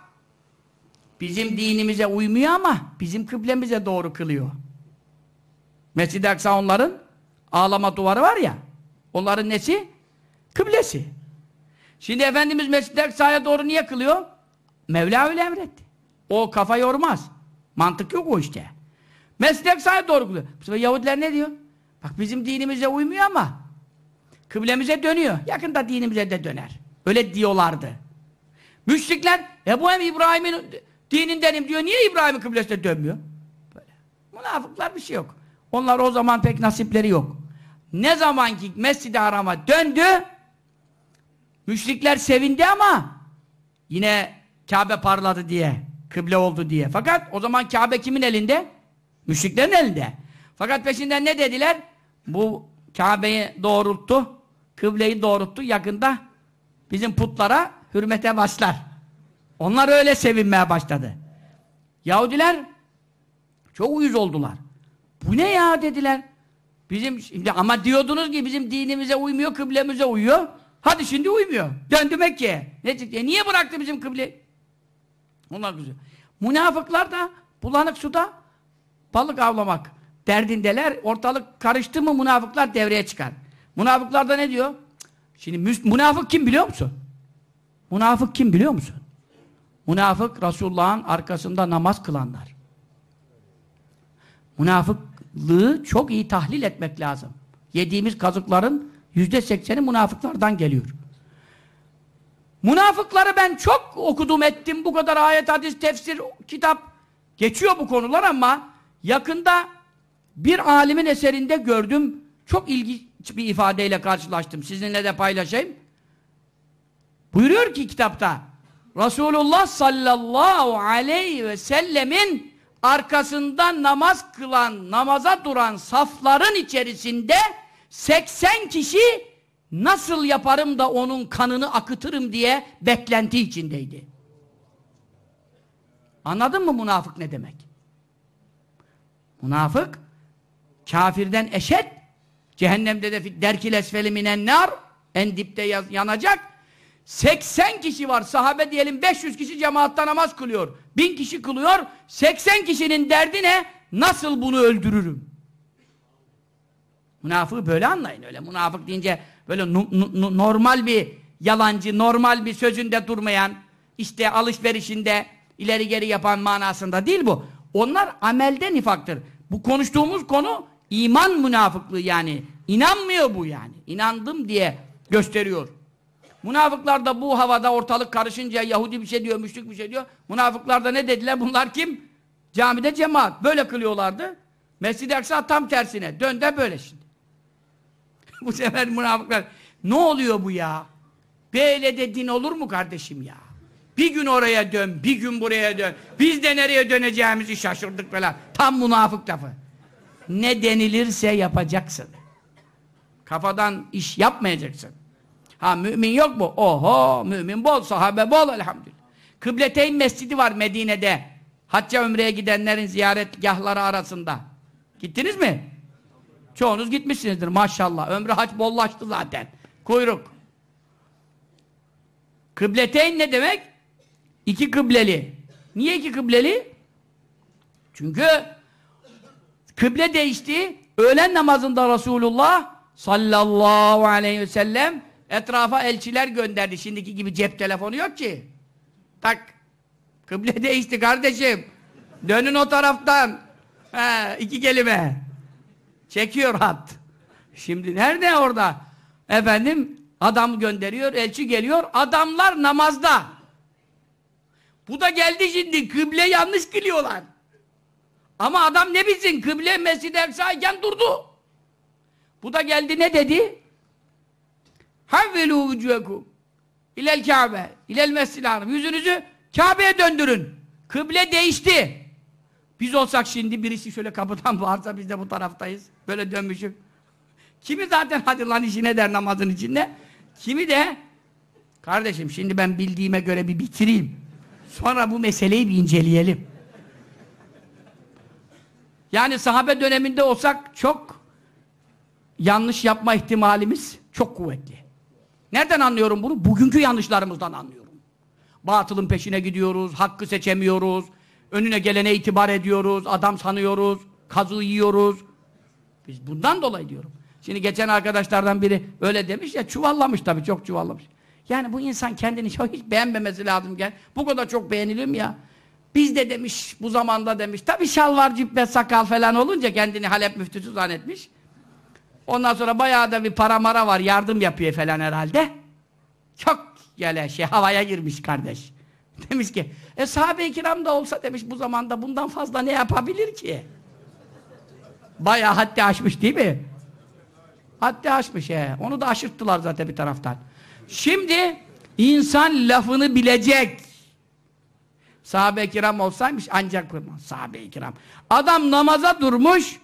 bizim dinimize uymuyor ama bizim kıblemize doğru kılıyor. Mescid-i Aksa onların ağlama duvarı var ya onların nesi? Kıblesi. Şimdi Efendimiz Mescid-i Aksa'ya doğru niye kılıyor? Mevla öyle emretti. O kafa yormaz. Mantık yok o işte. Mescid-i Aksa'ya doğru kılıyor. Bu Yahudiler ne diyor? Bak bizim dinimize uymuyor ama kıblemize dönüyor. Yakında dinimize de döner. Öyle diyorlardı. Müşrikler e bu hem İbrahim'in dinindenim diyor. Niye İbrahim'in kıblesine dönmüyor? Böyle. Münafıklar bir şey yok. Onlar o zaman pek nasipleri yok. Ne zaman ki Mescid-i Haram'a döndü müşrikler sevindi ama yine Kabe parladı diye kıble oldu diye. Fakat o zaman Kabe kimin elinde? Müşriklerin elinde. Fakat peşinden ne dediler? Bu Kabe'yi doğrulttu, kıbleyi doğrulttu. Yakında bizim putlara hürmete başlar. Onlar öyle sevinmeye başladı. Yahudiler çok uyuz oldular. Bu ne ya dediler. Bizim şimdi ama diyordunuz ki bizim dinimize uymuyor, kıblemize uyuyor. Hadi şimdi uymuyor. Döndü Mekke'ye. Ne çıktı? E niye bıraktı bizim kıble? Onlar güzel. Münafıklar da bulanık suda balık avlamak derdindeler. Ortalık karıştı mı münafıklar devreye çıkar. Münafıklar da ne diyor? Şimdi münafık kim biliyor musun? Münafık kim biliyor musun? Münafık Resulullah'ın arkasında namaz kılanlar. Münafıklığı çok iyi tahlil etmek lazım. Yediğimiz kazıkların yüzde sekseni münafıklardan geliyor. Münafıkları ben çok okudum ettim. Bu kadar ayet, hadis, tefsir, kitap geçiyor bu konular ama yakında bir alimin eserinde gördüm. Çok ilginç bir ifadeyle karşılaştım. Sizinle de paylaşayım. Buyuruyor ki kitapta Resulullah sallallahu aleyhi ve sellemin arkasında namaz kılan, namaza duran safların içerisinde 80 kişi nasıl yaparım da onun kanını akıtırım diye beklenti içindeydi. Anladın mı münafık ne demek? Münafık kafirden eşet cehennemde de derkil esfeli minen nar en dipte yanacak 80 kişi var sahabe diyelim 500 kişi cemaatta namaz kılıyor 1000 kişi kılıyor 80 kişinin derdi ne? Nasıl bunu öldürürüm? Münafığı böyle anlayın öyle münafık deyince böyle normal bir yalancı, normal bir sözünde durmayan, işte alışverişinde ileri geri yapan manasında değil bu. Onlar amelde nifaktır. Bu konuştuğumuz konu iman münafıklığı yani. İnanmıyor bu yani. İnandım diye gösteriyor. Münafıklar da bu havada ortalık karışınca Yahudi bir şey diyor, müşrik bir şey diyor. Münafıklar da ne dediler? Bunlar kim? Camide cemaat. Böyle kılıyorlardı. Mescid-i Aksa tam tersine. Dön de böyle şimdi. bu sefer münafıklar ne oluyor bu ya? Böyle de din olur mu kardeşim ya? Bir gün oraya dön, bir gün buraya dön. Biz de nereye döneceğimizi şaşırdık falan. Tam münafık lafı. Ne denilirse yapacaksın. Kafadan iş yapmayacaksın. Ha mümin yok mu? Oho mümin bol, sahabe bol elhamdülillah. Kıbleteyn mescidi var Medine'de. Hacca ömreye gidenlerin ziyaretgahları arasında. Gittiniz mi? Çoğunuz gitmişsinizdir maşallah. Ömrü hac bollaştı zaten. Kuyruk. Kıbleteyn ne demek? İki kıbleli. Niye iki kıbleli? Çünkü kıble değişti. Öğlen namazında Resulullah sallallahu aleyhi ve sellem etrafa elçiler gönderdi. Şimdiki gibi cep telefonu yok ki. Tak. Kıble değişti kardeşim. Dönün o taraftan. He, iki kelime. Çekiyor hat. Şimdi nerede orada? Efendim adam gönderiyor, elçi geliyor. Adamlar namazda. Bu da geldi şimdi. Kıble yanlış kılıyorlar. Ama adam ne bilsin? Kıble Mescid-i Eksa'yken durdu. Bu da geldi ne dedi? Havvelu vücuhekum ilel Kabe, ilel mescid Yüzünüzü Kabe'ye döndürün. Kıble değişti. Biz olsak şimdi birisi şöyle kapıdan bağırsa biz de bu taraftayız. Böyle dönmüşüm. Kimi zaten hadi lan işine der namazın içinde. Kimi de kardeşim şimdi ben bildiğime göre bir bitireyim. Sonra bu meseleyi bir inceleyelim. Yani sahabe döneminde olsak çok yanlış yapma ihtimalimiz çok kuvvetli. Nereden anlıyorum bunu? Bugünkü yanlışlarımızdan anlıyorum. Batılın peşine gidiyoruz, hakkı seçemiyoruz, önüne gelene itibar ediyoruz, adam sanıyoruz, kazı yiyoruz. Biz bundan dolayı diyorum. Şimdi geçen arkadaşlardan biri öyle demiş ya, çuvallamış tabii, çok çuvallamış. Yani bu insan kendini hiç beğenmemesi lazım. Bu kadar çok beğenilir mi ya? Biz de demiş, bu zamanda demiş. Tabii şalvar, cübbe, sakal falan olunca kendini Halep müftüsü zannetmiş. Ondan sonra bayağı da bir para mara var, yardım yapıyor falan herhalde. Çok gele şey havaya girmiş kardeş. Demiş ki, e sahabe-i kiram da olsa demiş bu zamanda bundan fazla ne yapabilir ki? Bayağı haddi aşmış değil mi? Haddi aşmış he. Onu da aşırttılar zaten bir taraftan. Şimdi insan lafını bilecek. Sahabe-i kiram olsaymış ancak. Sahabe-i kiram. Adam namaza durmuş.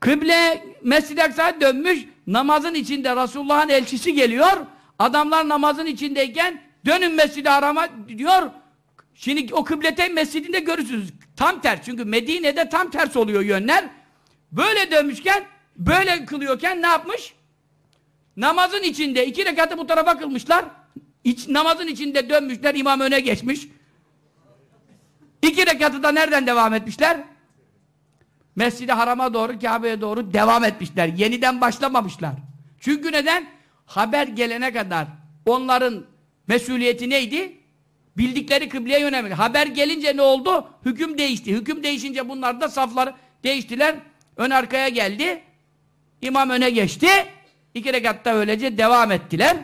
Kıble Mescid-i Aksa'ya dönmüş. Namazın içinde Resulullah'ın elçisi geliyor. Adamlar namazın içindeyken dönün Mescid-i Haram'a diyor. Şimdi o kıblete mescidinde görürsünüz. Tam ters. Çünkü Medine'de tam ters oluyor yönler. Böyle dönmüşken, böyle kılıyorken ne yapmış? Namazın içinde iki rekatı bu tarafa kılmışlar. İç, namazın içinde dönmüşler, imam öne geçmiş. İki rekatı da nereden devam etmişler? Mescid-i Haram'a doğru, Kabe'ye doğru devam etmişler. Yeniden başlamamışlar. Çünkü neden? Haber gelene kadar onların mesuliyeti neydi? Bildikleri kıbleye yönelmek. Haber gelince ne oldu? Hüküm değişti. Hüküm değişince bunlar da safları değiştiler. Ön arkaya geldi. İmam öne geçti. İki rekatta öylece devam ettiler.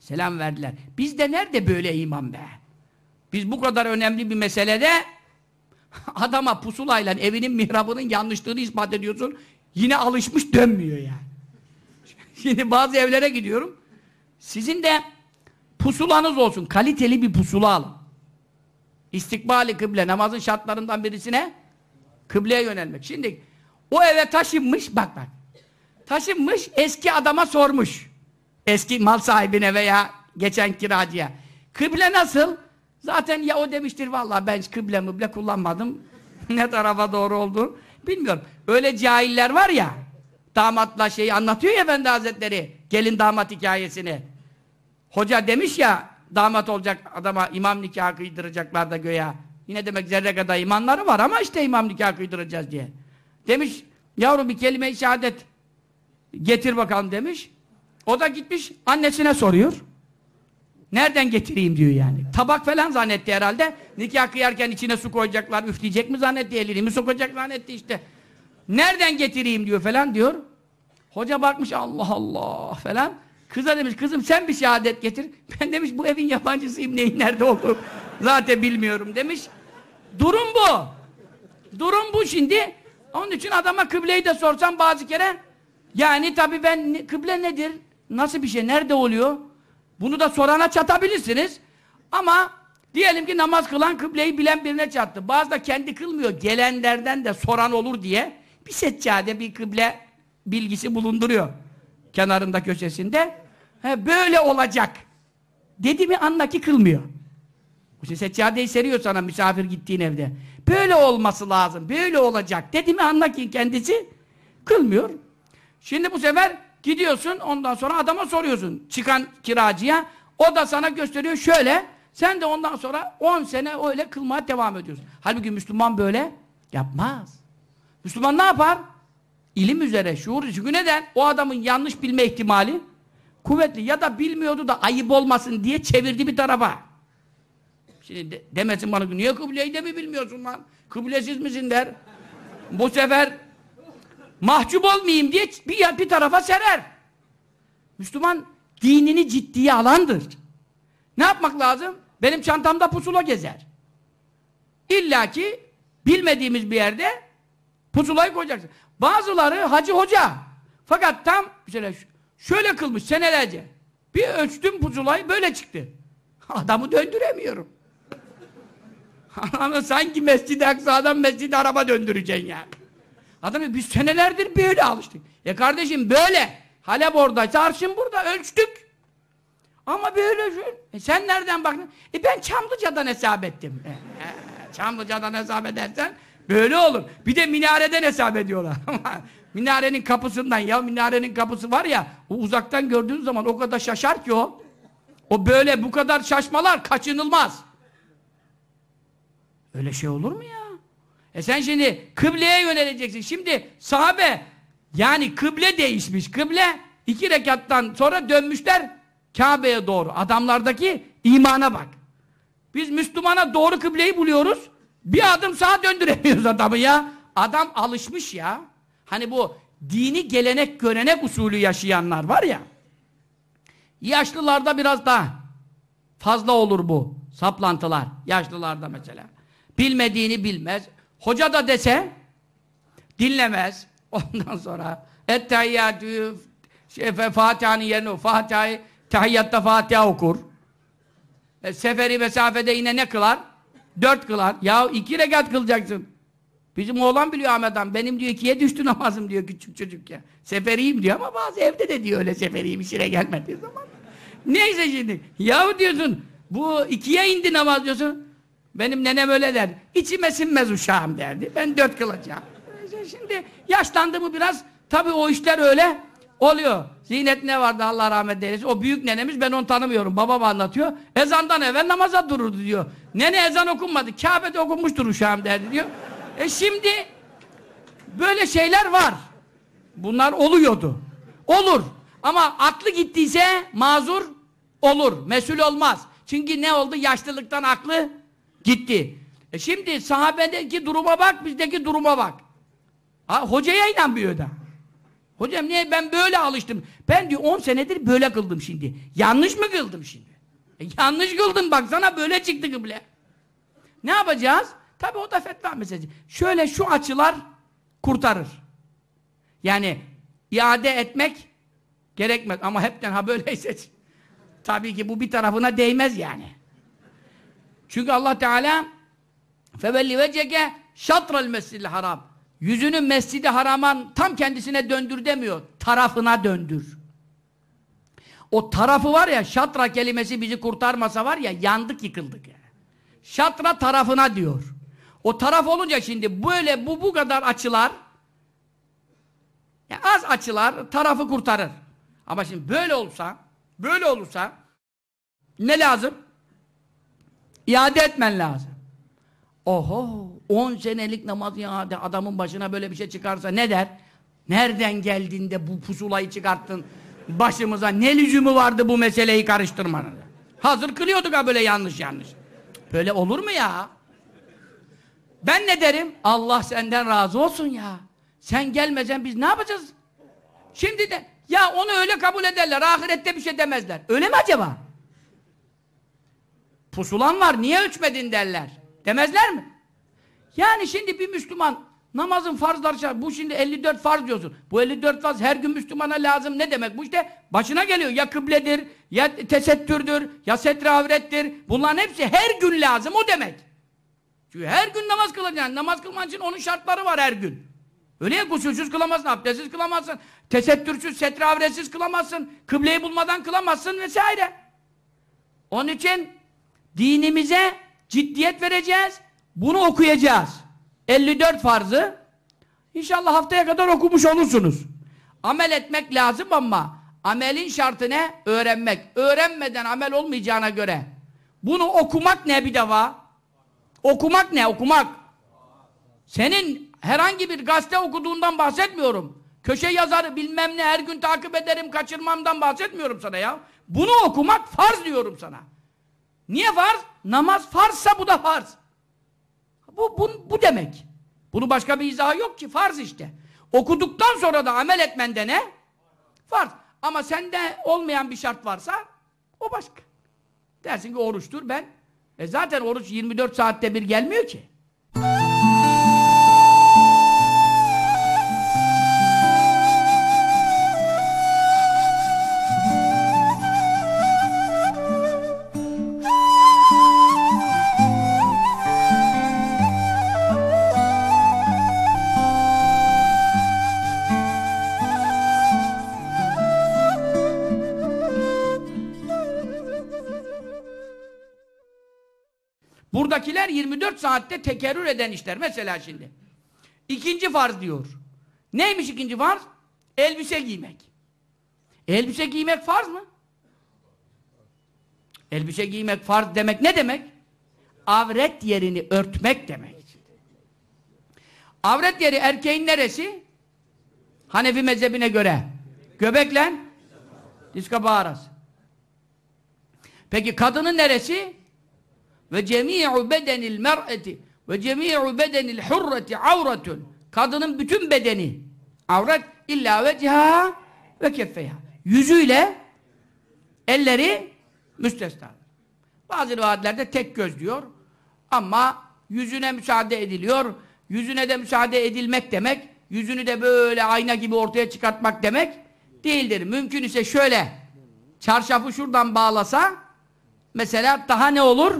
Selam verdiler. Bizde nerede böyle imam be? Biz bu kadar önemli bir meselede adama pusulayla evinin mihrabının yanlışlığını ispat ediyorsun. Yine alışmış dönmüyor yani. Şimdi bazı evlere gidiyorum. Sizin de pusulanız olsun. Kaliteli bir pusula alın. İstikbali kıble. Namazın şartlarından birisine kıbleye yönelmek. Şimdi o eve taşınmış. Bak bak. Taşınmış. Eski adama sormuş. Eski mal sahibine veya geçen kiracıya. Kıble nasıl? Zaten ya o demiştir vallahi ben kıble müble kullanmadım. ne tarafa doğru oldu bilmiyorum. Öyle cahiller var ya damatla şeyi anlatıyor ya Efendi Hazretleri gelin damat hikayesini. Hoca demiş ya damat olacak adama imam nikahı kıydıracaklar da göya. Yine demek zerre kadar imanları var ama işte imam nikahı kıydıracağız diye. Demiş yavrum bir kelime-i şehadet getir bakalım demiş. O da gitmiş annesine soruyor. Nereden getireyim diyor yani. Tabak falan zannetti herhalde. Nikah kıyarken içine su koyacaklar, üfleyecek mi zannetti, elini mi sokacak zannetti işte. Nereden getireyim diyor falan diyor. Hoca bakmış Allah Allah falan. Kıza demiş kızım sen bir şehadet getir. Ben demiş bu evin yabancısıyım neyin nerede olduğunu zaten bilmiyorum demiş. Durum bu. Durum bu şimdi. Onun için adama kıbleyi de sorsam bazı kere yani tabi ben kıble nedir? Nasıl bir şey? Nerede oluyor? Bunu da sorana çatabilirsiniz. Ama diyelim ki namaz kılan kıbleyi bilen birine çattı. Bazı da kendi kılmıyor. Gelenlerden de soran olur diye bir seccade bir kıble bilgisi bulunduruyor. Kenarında köşesinde. He, böyle olacak. Dedi mi anla ki kılmıyor. İşte seccadeyi seriyor sana misafir gittiğin evde. Böyle olması lazım. Böyle olacak. Dedi mi anla ki kendisi kılmıyor. Şimdi bu sefer Gidiyorsun ondan sonra adama soruyorsun. Çıkan kiracıya. O da sana gösteriyor şöyle. Sen de ondan sonra 10 sene öyle kılmaya devam ediyorsun. Halbuki Müslüman böyle yapmaz. Müslüman ne yapar? İlim üzere, şuur. Çünkü neden? O adamın yanlış bilme ihtimali kuvvetli. Ya da bilmiyordu da ayıp olmasın diye çevirdi bir tarafa. Şimdi de, demesin bana niye kıbleyi de mi bilmiyorsun lan? Kıblesiz misin der. Bu sefer mahcup olmayayım diye bir, bir tarafa serer. Müslüman dinini ciddiye alandır. Ne yapmak lazım? Benim çantamda pusula gezer. İlla ki bilmediğimiz bir yerde pusulayı koyacaksın. Bazıları hacı hoca. Fakat tam şöyle, şöyle kılmış senelerce. Bir ölçtüm pusulayı böyle çıktı. Adamı döndüremiyorum. Ama sanki Mescid-i Aksa'dan Mescid-i araba döndüreceksin yani. Adamı biz senelerdir böyle alıştık. E kardeşim böyle. Halep oradaysa arşın burada ölçtük. Ama böyle şu. E sen nereden baktın? E ben Çamlıca'dan hesap ettim. E, e, Çamlıca'dan hesap edersen böyle olur. Bir de minareden hesap ediyorlar. minarenin kapısından ya minarenin kapısı var ya uzaktan gördüğün zaman o kadar şaşar ki o. O böyle bu kadar şaşmalar kaçınılmaz. Öyle şey olur mu ya? E sen şimdi kıbleye yöneleceksin. Şimdi sahabe yani kıble değişmiş. Kıble iki rekattan sonra dönmüşler Kabe'ye doğru. Adamlardaki imana bak. Biz Müslümana doğru kıbleyi buluyoruz. Bir adım sağa döndüremiyoruz adamı ya. Adam alışmış ya. Hani bu dini gelenek görenek usulü yaşayanlar var ya. Yaşlılarda biraz daha fazla olur bu saplantılar. Yaşlılarda mesela. Bilmediğini bilmez. Hoca da dese dinlemez. Ondan sonra ettehiyyatü şey, Fatiha'nın yerine Fatiha'yı tahiyyatta Fatiha okur. E, seferi mesafede yine ne kılar? Dört kılar. Ya iki rekat kılacaksın. Bizim oğlan biliyor Ahmet'an. Benim diyor ikiye düştü namazım diyor küçük çocuk ya. Seferiyim diyor ama bazı evde de diyor öyle seferiyim işine gelmediği zaman. Neyse şimdi. Yahu diyorsun bu ikiye indi namaz diyorsun. Benim nenem öyle der. İçime sinmez uşağım derdi. Ben dört kılacağım. Şimdi yaşlandı mı biraz tabii o işler öyle oluyor. Zinet ne vardı Allah rahmet eylesin. O büyük nenemiz ben onu tanımıyorum. Babam anlatıyor. Ezandan evvel namaza dururdu diyor. Nene ezan okunmadı. Kabe'de okunmuştur uşağım derdi diyor. E şimdi böyle şeyler var. Bunlar oluyordu. Olur. Ama aklı gittiyse mazur olur. Mesul olmaz. Çünkü ne oldu? Yaşlılıktan aklı gitti. E şimdi sahabedeki duruma bak, bizdeki duruma bak. Ha, hocaya inanmıyor da. Hocam niye ben böyle alıştım? Ben diyor 10 senedir böyle kıldım şimdi. Yanlış mı kıldım şimdi? E, yanlış kıldım baksana böyle çıktı kıble. Ne yapacağız? Tabi o da fetva meselesi. Şöyle şu açılar kurtarır. Yani iade etmek gerekmez. Ama hepten ha böyleyse tabii ki bu bir tarafına değmez yani. Çünkü Allah Teala fevelli veceke şatrel mescidil haram yüzünü mescidi haraman tam kendisine döndür demiyor. Tarafına döndür. O tarafı var ya şatra kelimesi bizi kurtarmasa var ya yandık yıkıldık yani. Şatra tarafına diyor. O taraf olunca şimdi böyle bu bu kadar açılar yani az açılar tarafı kurtarır. Ama şimdi böyle olursa böyle olursa ne lazım? İade etmen lazım. Oho 10 senelik namaz iade adamın başına böyle bir şey çıkarsa ne der? Nereden geldin de bu pusulayı çıkarttın başımıza ne lüzumu vardı bu meseleyi karıştırmanın? Hazır kılıyorduk ha böyle yanlış yanlış. Böyle olur mu ya? Ben ne derim? Allah senden razı olsun ya. Sen gelmesen biz ne yapacağız? Şimdi de ya onu öyle kabul ederler. Ahirette bir şey demezler. Öyle mi acaba? Pusulan var. Niye ölçmedin derler. Demezler mi? Yani şimdi bir Müslüman namazın farzları bu şimdi 54 farz diyorsun. Bu 54 farz her gün Müslümana lazım ne demek? Bu işte başına geliyor. Ya kıbledir, ya tesettürdür, ya setre avrettir. Bunların hepsi her gün lazım o demek. Çünkü her gün namaz kılacaksın. Namaz kılman için onun şartları var her gün. Öyle ya gusülsüz kılamazsın, abdestsiz kılamazsın, tesettürsüz, setre avretsiz kılamazsın, kıbleyi bulmadan kılamazsın vesaire. Onun için dinimize ciddiyet vereceğiz. Bunu okuyacağız. 54 farzı İnşallah haftaya kadar okumuş olursunuz. Amel etmek lazım ama amelin şartı ne? Öğrenmek. Öğrenmeden amel olmayacağına göre bunu okumak ne bir defa? Okumak ne? Okumak. Senin herhangi bir gazete okuduğundan bahsetmiyorum. Köşe yazarı bilmem ne her gün takip ederim kaçırmamdan bahsetmiyorum sana ya. Bunu okumak farz diyorum sana. Niye farz? Namaz farzsa bu da farz. Bu, bu, bu demek. Bunun başka bir izahı yok ki. Farz işte. Okuduktan sonra da amel etmende ne? Farz. Ama sende olmayan bir şart varsa o başka. Dersin ki oruçtur ben. E zaten oruç 24 saatte bir gelmiyor ki. 24 saatte tekerrür eden işler. Mesela şimdi. İkinci farz diyor. Neymiş ikinci farz? Elbise giymek. Elbise giymek farz mı? Elbise giymek farz demek ne demek? Avret yerini örtmek demek. Avret yeri erkeğin neresi? Hanefi mezhebine göre. Göbekle diz kapağı arası. Peki kadının neresi? Ve cemi'u bedenil mer'eti ve cemi'u bedenil hurreti avretun. Kadının bütün bedeni avret illa veciha ve keffeha. Yüzüyle elleri müstesna. Bazı rivayetlerde tek göz diyor. Ama yüzüne müsaade ediliyor. Yüzüne de müsaade edilmek demek, yüzünü de böyle ayna gibi ortaya çıkartmak demek değildir. Mümkün ise şöyle, çarşafı şuradan bağlasa, mesela daha ne olur?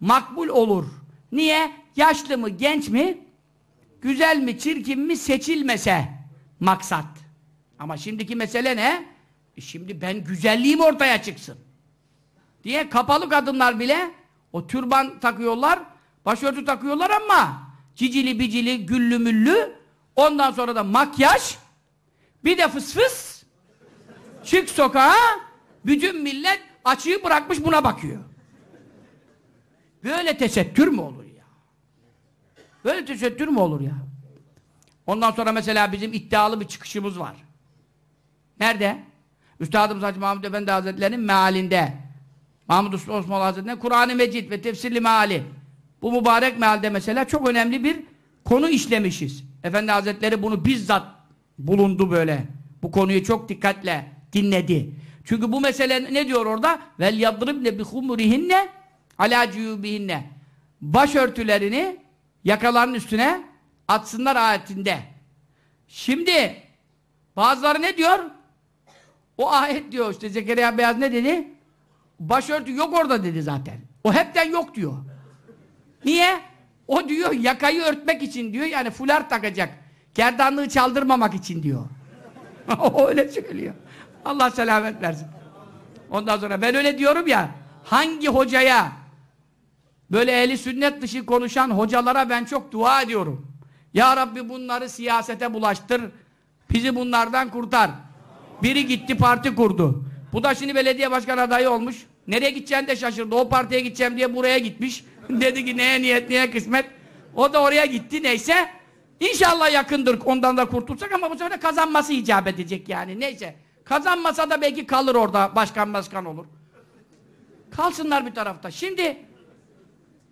Makbul olur. Niye? Yaşlı mı, genç mi? Güzel mi, çirkin mi seçilmese maksat. Ama şimdiki mesele ne? E şimdi ben güzelliğim ortaya çıksın. Diye kapalı kadınlar bile o türban takıyorlar, başörtü takıyorlar ama cicili bicili, güllü müllü ondan sonra da makyaj bir de fıs fıs çık sokağa bütün millet açığı bırakmış buna bakıyor. Böyle tesettür mü olur ya? Böyle tesettür mü olur ya? Ondan sonra mesela bizim iddialı bir çıkışımız var. Nerede? Üstadımız Hacı Mahmud Efendi Hazretleri'nin mealinde Mahmud Usta Osman Hazretleri'nin Kur'an-ı Mecid ve tefsirli meali bu mübarek mealde mesela çok önemli bir konu işlemişiz. Efendi Hazretleri bunu bizzat bulundu böyle. Bu konuyu çok dikkatle dinledi. Çünkü bu mesele ne diyor orada? Vel yadribne bi humurihinne ala cuyubihinne. Başörtülerini yakaların üstüne atsınlar ayetinde. Şimdi bazıları ne diyor? O ayet diyor işte Zekeriya Beyaz ne dedi? Başörtü yok orada dedi zaten. O hepten yok diyor. Niye? O diyor yakayı örtmek için diyor yani fular takacak. Gerdanlığı çaldırmamak için diyor. o öyle söylüyor. Allah selamet versin. Ondan sonra ben öyle diyorum ya hangi hocaya böyle ehli sünnet dışı konuşan hocalara ben çok dua ediyorum. Ya Rabbi bunları siyasete bulaştır. Bizi bunlardan kurtar. Biri gitti parti kurdu. Bu da şimdi belediye başkan adayı olmuş. Nereye gideceğini de şaşırdı. O partiye gideceğim diye buraya gitmiş. Dedi ki neye niyet neye kısmet. O da oraya gitti neyse. İnşallah yakındır ondan da kurtulsak ama bu sefer kazanması icap edecek yani. Neyse. Kazanmasa da belki kalır orada başkan başkan olur. Kalsınlar bir tarafta. Şimdi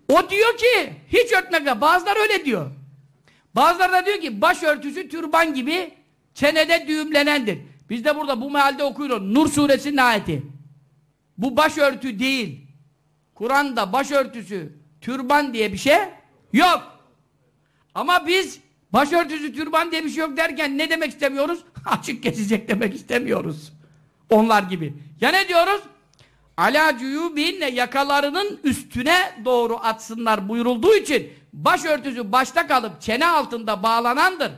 o diyor ki hiç örtmekle bazıları öyle diyor. Bazıları da diyor ki başörtüsü türban gibi çenede düğümlenendir. Biz de burada bu mealde okuyoruz. Nur suresinin ayeti. Bu başörtü değil. Kur'an'da başörtüsü, türban diye bir şey yok. Ama biz başörtüsü, türban diye bir şey yok derken ne demek istemiyoruz? Açık kesecek demek istemiyoruz. Onlar gibi. Ya ne diyoruz? Ala cuyubinle yakalarının üstüne doğru atsınlar buyurulduğu için başörtüsü başta kalıp çene altında bağlanandır.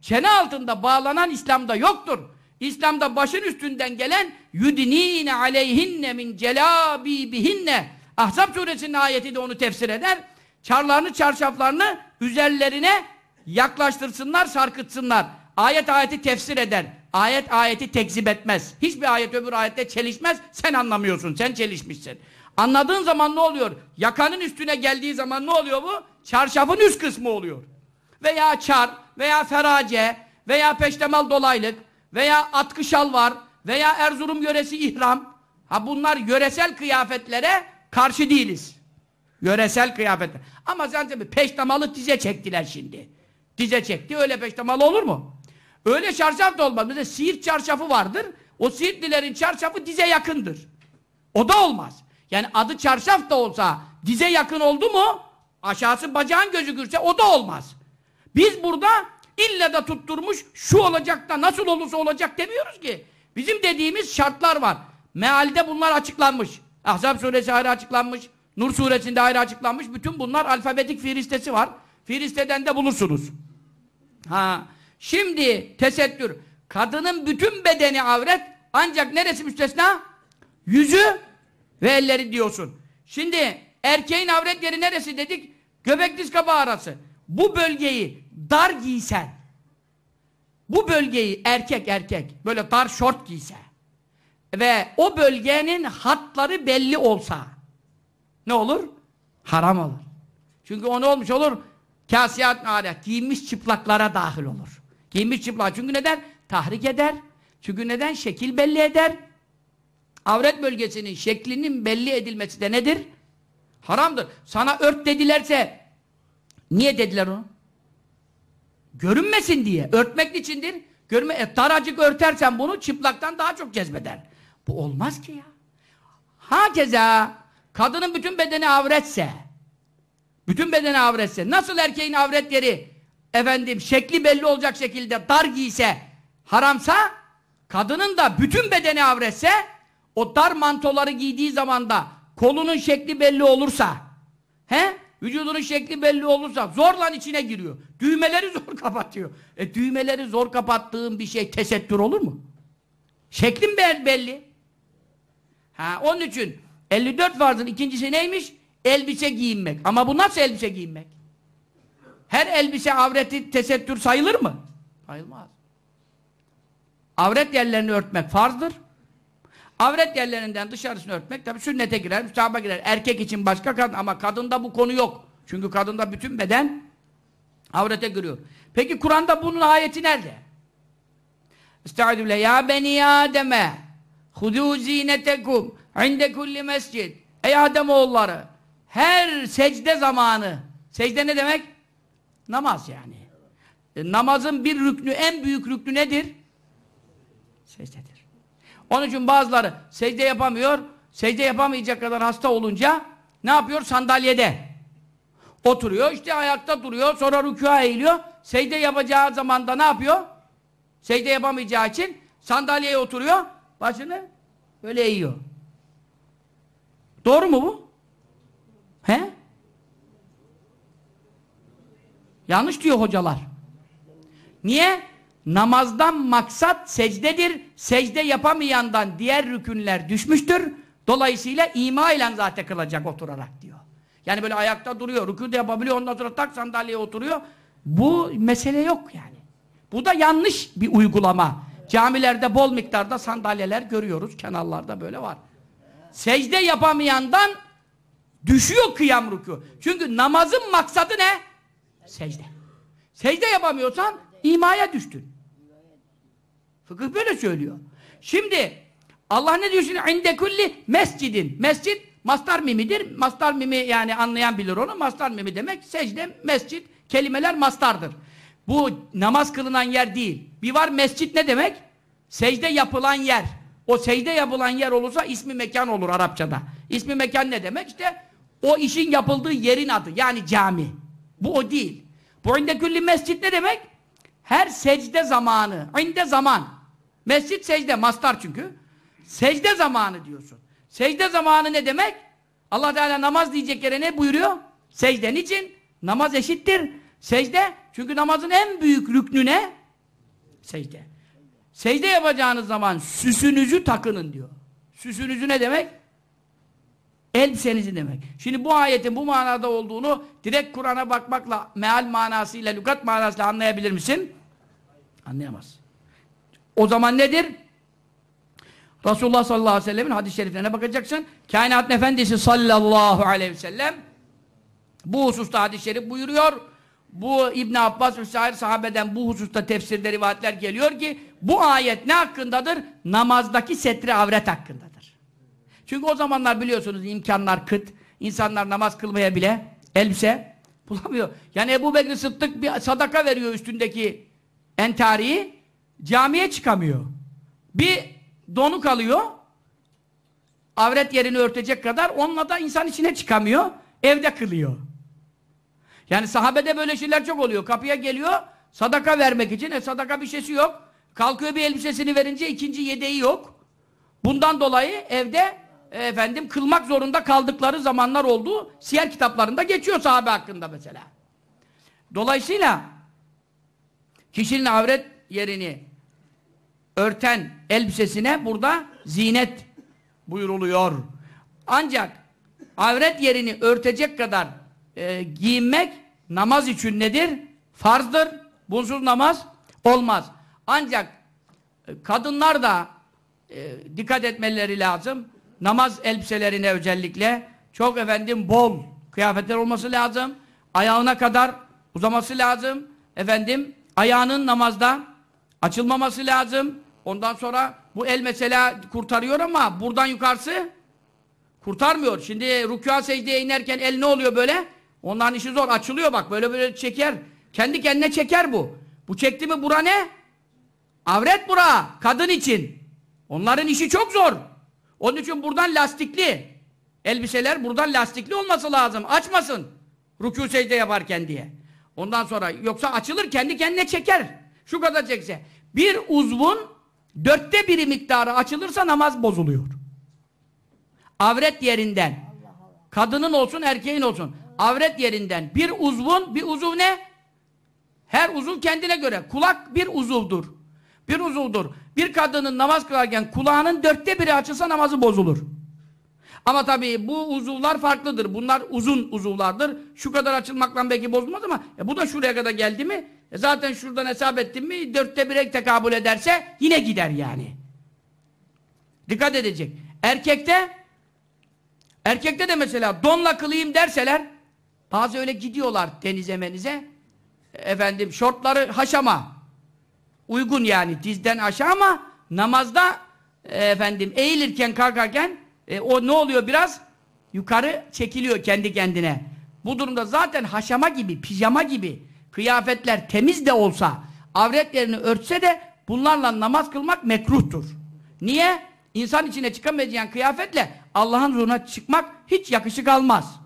Çene altında bağlanan İslam'da yoktur. İslam'da başın üstünden gelen yudinine aleyhinne min celabibihinne Ahzab suresinin ayeti de onu tefsir eder. Çarlarını, çarşaflarını üzerlerine yaklaştırsınlar, sarkıtsınlar. Ayet ayeti tefsir eder. Ayet ayeti tekzip etmez. Hiçbir ayet öbür ayette çelişmez. Sen anlamıyorsun, sen çelişmişsin. Anladığın zaman ne oluyor? Yakanın üstüne geldiği zaman ne oluyor bu? Çarşafın üst kısmı oluyor. Veya çar, veya ferace, veya peştemal dolaylık, veya atkı şal var, veya Erzurum yöresi ihram. Ha bunlar yöresel kıyafetlere karşı değiliz. Yöresel kıyafetler. Ama zaten peştemalı dize çektiler şimdi. Dize çekti, öyle peştemalı olur mu? Öyle çarşaf da olmaz. Mesela Siirt çarşafı vardır. O Siirtlilerin çarşafı dize yakındır. O da olmaz. Yani adı çarşaf da olsa dize yakın oldu mu aşağısı bacağın gözükürse o da olmaz. Biz burada illa da tutturmuş şu olacak da nasıl olursa olacak demiyoruz ki. Bizim dediğimiz şartlar var. Mealde bunlar açıklanmış. Ahzab suresi ayrı açıklanmış. Nur suresinde ayrı açıklanmış. Bütün bunlar alfabetik firistesi var. Firisteden de bulursunuz. Ha. Şimdi tesettür. Kadının bütün bedeni avret ancak neresi müstesna? Yüzü ve elleri diyorsun. Şimdi erkeğin avret yeri neresi dedik? Göbek diz kapağı arası. Bu bölgeyi dar giysen, bu bölgeyi erkek erkek böyle dar şort giyse ve o bölgenin hatları belli olsa ne olur? Haram olur. Çünkü o ne olmuş olur? Kasiyat alet, giyinmiş çıplaklara dahil olur. Giyinmiş çıplak. Çünkü neden? Tahrik eder. Çünkü neden? Şekil belli eder. Avret bölgesinin şeklinin belli edilmesi de nedir? Haramdır. Sana ört dedilerse niye dediler onu? Görünmesin diye. Örtmek içindir. Görme, e, daracık örtersen bunu çıplaktan daha çok cezbeder. Bu olmaz ki ya. Hakeza kadının bütün bedeni avretse bütün bedeni avretse nasıl erkeğin avret yeri efendim şekli belli olacak şekilde dar giyse haramsa kadının da bütün bedeni avretse o dar mantoları giydiği zaman da kolunun şekli belli olursa he vücudunun şekli belli olursa zorla içine giriyor. Düğmeleri zor kapatıyor. E düğmeleri zor kapattığın bir şey tesettür olur mu? Şeklin belli. Ha onun için 54 farzın ikincisi neymiş? Elbise giyinmek. Ama bu nasıl elbise giyinmek? Her elbise avreti tesettür sayılır mı? Sayılmaz. Avret yerlerini örtmek farzdır. Avret yerlerinden dışarısını örtmek tabi sünnete girer, müstahaba girer. Erkek için başka kadın ama kadında bu konu yok. Çünkü kadında bütün beden avrete giriyor. Peki Kur'an'da bunun ayeti nerede? Estaizu ya beni Adem'e hudû zînetekum inde kulli mescid Ey Ademoğulları her secde zamanı secde ne demek? Namaz yani. E, namazın bir rüknü, en büyük rüknü nedir? Secdedir. Onun için bazıları secde yapamıyor, secde yapamayacak kadar hasta olunca ne yapıyor? Sandalyede oturuyor, işte ayakta duruyor, sonra rükûa eğiliyor. Secde yapacağı zaman da ne yapıyor? Secde yapamayacağı için sandalyeye oturuyor, başını böyle eğiyor. Doğru mu bu? He? Yanlış diyor hocalar. Niye? Namazdan maksat secdedir. Secde yapamayandan diğer rükünler düşmüştür. Dolayısıyla ima ile zaten kılacak oturarak diyor. Yani böyle ayakta duruyor, rükû de yapabiliyor, ondan sonra tak sandalyeye oturuyor. Bu mesele yok yani. Bu da yanlış bir uygulama. Camilerde bol miktarda sandalyeler görüyoruz. Kenarlarda böyle var. Secde yapamayandan düşüyor kıyam rükû. Çünkü namazın maksadı ne? Secde. Secde yapamıyorsan imaya düştün. Fıkıh böyle söylüyor. Şimdi Allah ne diyor şimdi? İnde kulli mescidin. Mescid mastar mimidir. Mastar mimi yani anlayan bilir onu. Mastar mimi demek secde, mescid kelimeler mastardır. Bu namaz kılınan yer değil. Bir var mescit ne demek? Secde yapılan yer. O secde yapılan yer olursa ismi mekan olur Arapçada. İsmi mekan ne demek? İşte o işin yapıldığı yerin adı. Yani cami. Bu o değil. Bu inde külli mescit ne demek? Her secde zamanı. İnde zaman. Mescit secde. Mastar çünkü. Secde zamanı diyorsun. Secde zamanı ne demek? Allah Teala namaz diyecek yere ne buyuruyor? Secden için namaz eşittir. Secde çünkü namazın en büyük rüknü ne? Secde. Secde yapacağınız zaman süsünüzü takının diyor. Süsünüzü ne demek? Elbisenizi demek. Şimdi bu ayetin bu manada olduğunu direkt Kur'an'a bakmakla, meal manasıyla, lügat manasıyla anlayabilir misin? Anlayamaz. O zaman nedir? Resulullah sallallahu aleyhi ve sellemin hadis-i şeriflerine bakacaksın. Kainatın efendisi sallallahu aleyhi ve sellem bu hususta hadis-i şerif buyuruyor. Bu İbn Abbas ve sair sahabeden bu hususta tefsirde rivayetler geliyor ki bu ayet ne hakkındadır? Namazdaki setri avret hakkındadır. Çünkü o zamanlar biliyorsunuz imkanlar kıt. İnsanlar namaz kılmaya bile elbise bulamıyor. Yani Ebu Bekir Sıddık bir sadaka veriyor üstündeki entariyi camiye çıkamıyor. Bir donuk alıyor avret yerini örtecek kadar onunla da insan içine çıkamıyor. Evde kılıyor. Yani sahabede böyle şeyler çok oluyor. Kapıya geliyor sadaka vermek için. E sadaka bir şeysi yok. Kalkıyor bir elbisesini verince ikinci yedeği yok. Bundan dolayı evde efendim kılmak zorunda kaldıkları zamanlar oldu. Siyer kitaplarında geçiyor sahabe hakkında mesela. Dolayısıyla kişinin avret yerini örten elbisesine burada zinet buyuruluyor. Ancak avret yerini örtecek kadar e, giyinmek namaz için nedir? Farzdır. Bunsuz namaz olmaz. Ancak e, kadınlar da e, dikkat etmeleri lazım. Namaz elbiselerine özellikle çok efendim bol kıyafetler olması lazım. Ayağına kadar uzaması lazım. Efendim ayağının namazda açılmaması lazım. Ondan sonra bu el mesela kurtarıyor ama buradan yukarısı kurtarmıyor. Şimdi rükûa secdeye inerken el ne oluyor böyle? Onların işi zor. Açılıyor bak. Böyle böyle çeker. Kendi kendine çeker bu. Bu çekti mi bura ne? Avret bura. Kadın için. Onların işi çok zor. Onun için buradan lastikli. Elbiseler buradan lastikli olması lazım. Açmasın. Rükû secde yaparken diye. Ondan sonra yoksa açılır kendi kendine çeker. Şu kadar çekse. Bir uzvun dörtte biri miktarı açılırsa namaz bozuluyor. Avret yerinden. Kadının olsun erkeğin olsun. Avret yerinden bir uzvun, bir uzuv ne? Her uzuv kendine göre. Kulak bir uzuvdur. Bir uzuvdur. Bir kadının namaz kılarken kulağının dörtte biri açılsa namazı bozulur. Ama tabii bu uzuvlar farklıdır. Bunlar uzun uzuvlardır. Şu kadar açılmakla belki bozulmaz ama e, bu da şuraya kadar geldi mi e, zaten şuradan hesap ettim mi dörtte bire tekabül ederse yine gider yani. Dikkat edecek. Erkekte erkekte de mesela donla kılayım derseler bazı öyle gidiyorlar denize menize efendim şortları haşama uygun yani dizden aşağı ama namazda e, efendim eğilirken kalkarken e, o ne oluyor biraz? Yukarı çekiliyor kendi kendine. Bu durumda zaten haşama gibi, pijama gibi kıyafetler temiz de olsa, avretlerini örtse de bunlarla namaz kılmak mekruhtur. Niye? İnsan içine çıkamayacağın kıyafetle Allah'ın ruhuna çıkmak hiç yakışık almaz.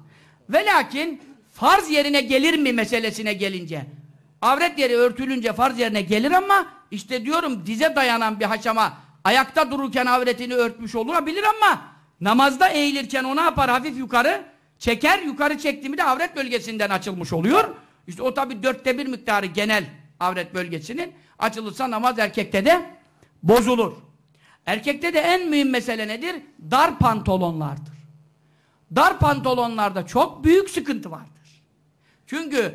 Ve lakin farz yerine gelir mi meselesine gelince avret yeri örtülünce farz yerine gelir ama işte diyorum dize dayanan bir haşama ayakta dururken avretini örtmüş olabilir ama namazda eğilirken o ne yapar hafif yukarı çeker yukarı çektiğimi de avret bölgesinden açılmış oluyor. İşte o tabi dörtte bir miktarı genel avret bölgesinin açılırsa namaz erkekte de bozulur. Erkekte de en mühim mesele nedir? Dar pantolonlardır. Dar pantolonlarda çok büyük sıkıntı vardır. Çünkü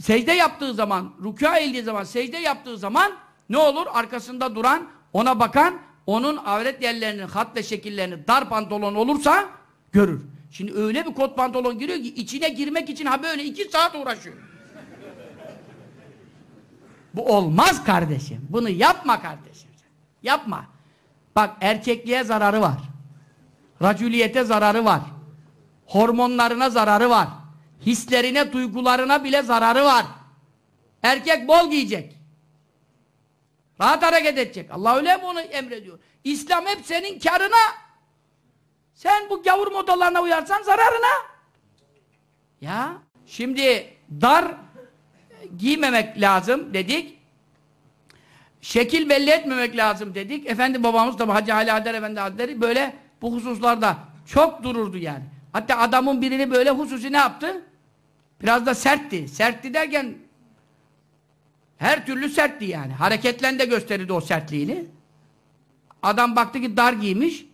secde yaptığı zaman, rükûa eğildiği zaman, secde yaptığı zaman ne olur? Arkasında duran, ona bakan, onun avret yerlerinin, hat ve şekillerini dar pantolon olursa görür. Şimdi öyle bir kot pantolon giriyor ki içine girmek için ha böyle iki saat uğraşıyor. Bu olmaz kardeşim. Bunu yapma kardeşim. Yapma. Bak erkekliğe zararı var. Racüliyete zararı var. Hormonlarına zararı var. Hislerine, duygularına bile zararı var. Erkek bol giyecek. Rahat hareket edecek. Allah öyle mi onu emrediyor? İslam hep senin karına. Sen bu gavur modalarına uyarsan zararına. Ya şimdi dar giymemek lazım dedik. Şekil belli etmemek lazım dedik. Efendi babamız da Hacı Ali Adel Efendi Hazretleri böyle bu hususlarda çok dururdu yani. Hatta adamın birini böyle hususi ne yaptı? Biraz da sertti. Sertti derken her türlü sertti yani. Hareketlen de gösterirdi o sertliğini. Adam baktı ki dar giymiş.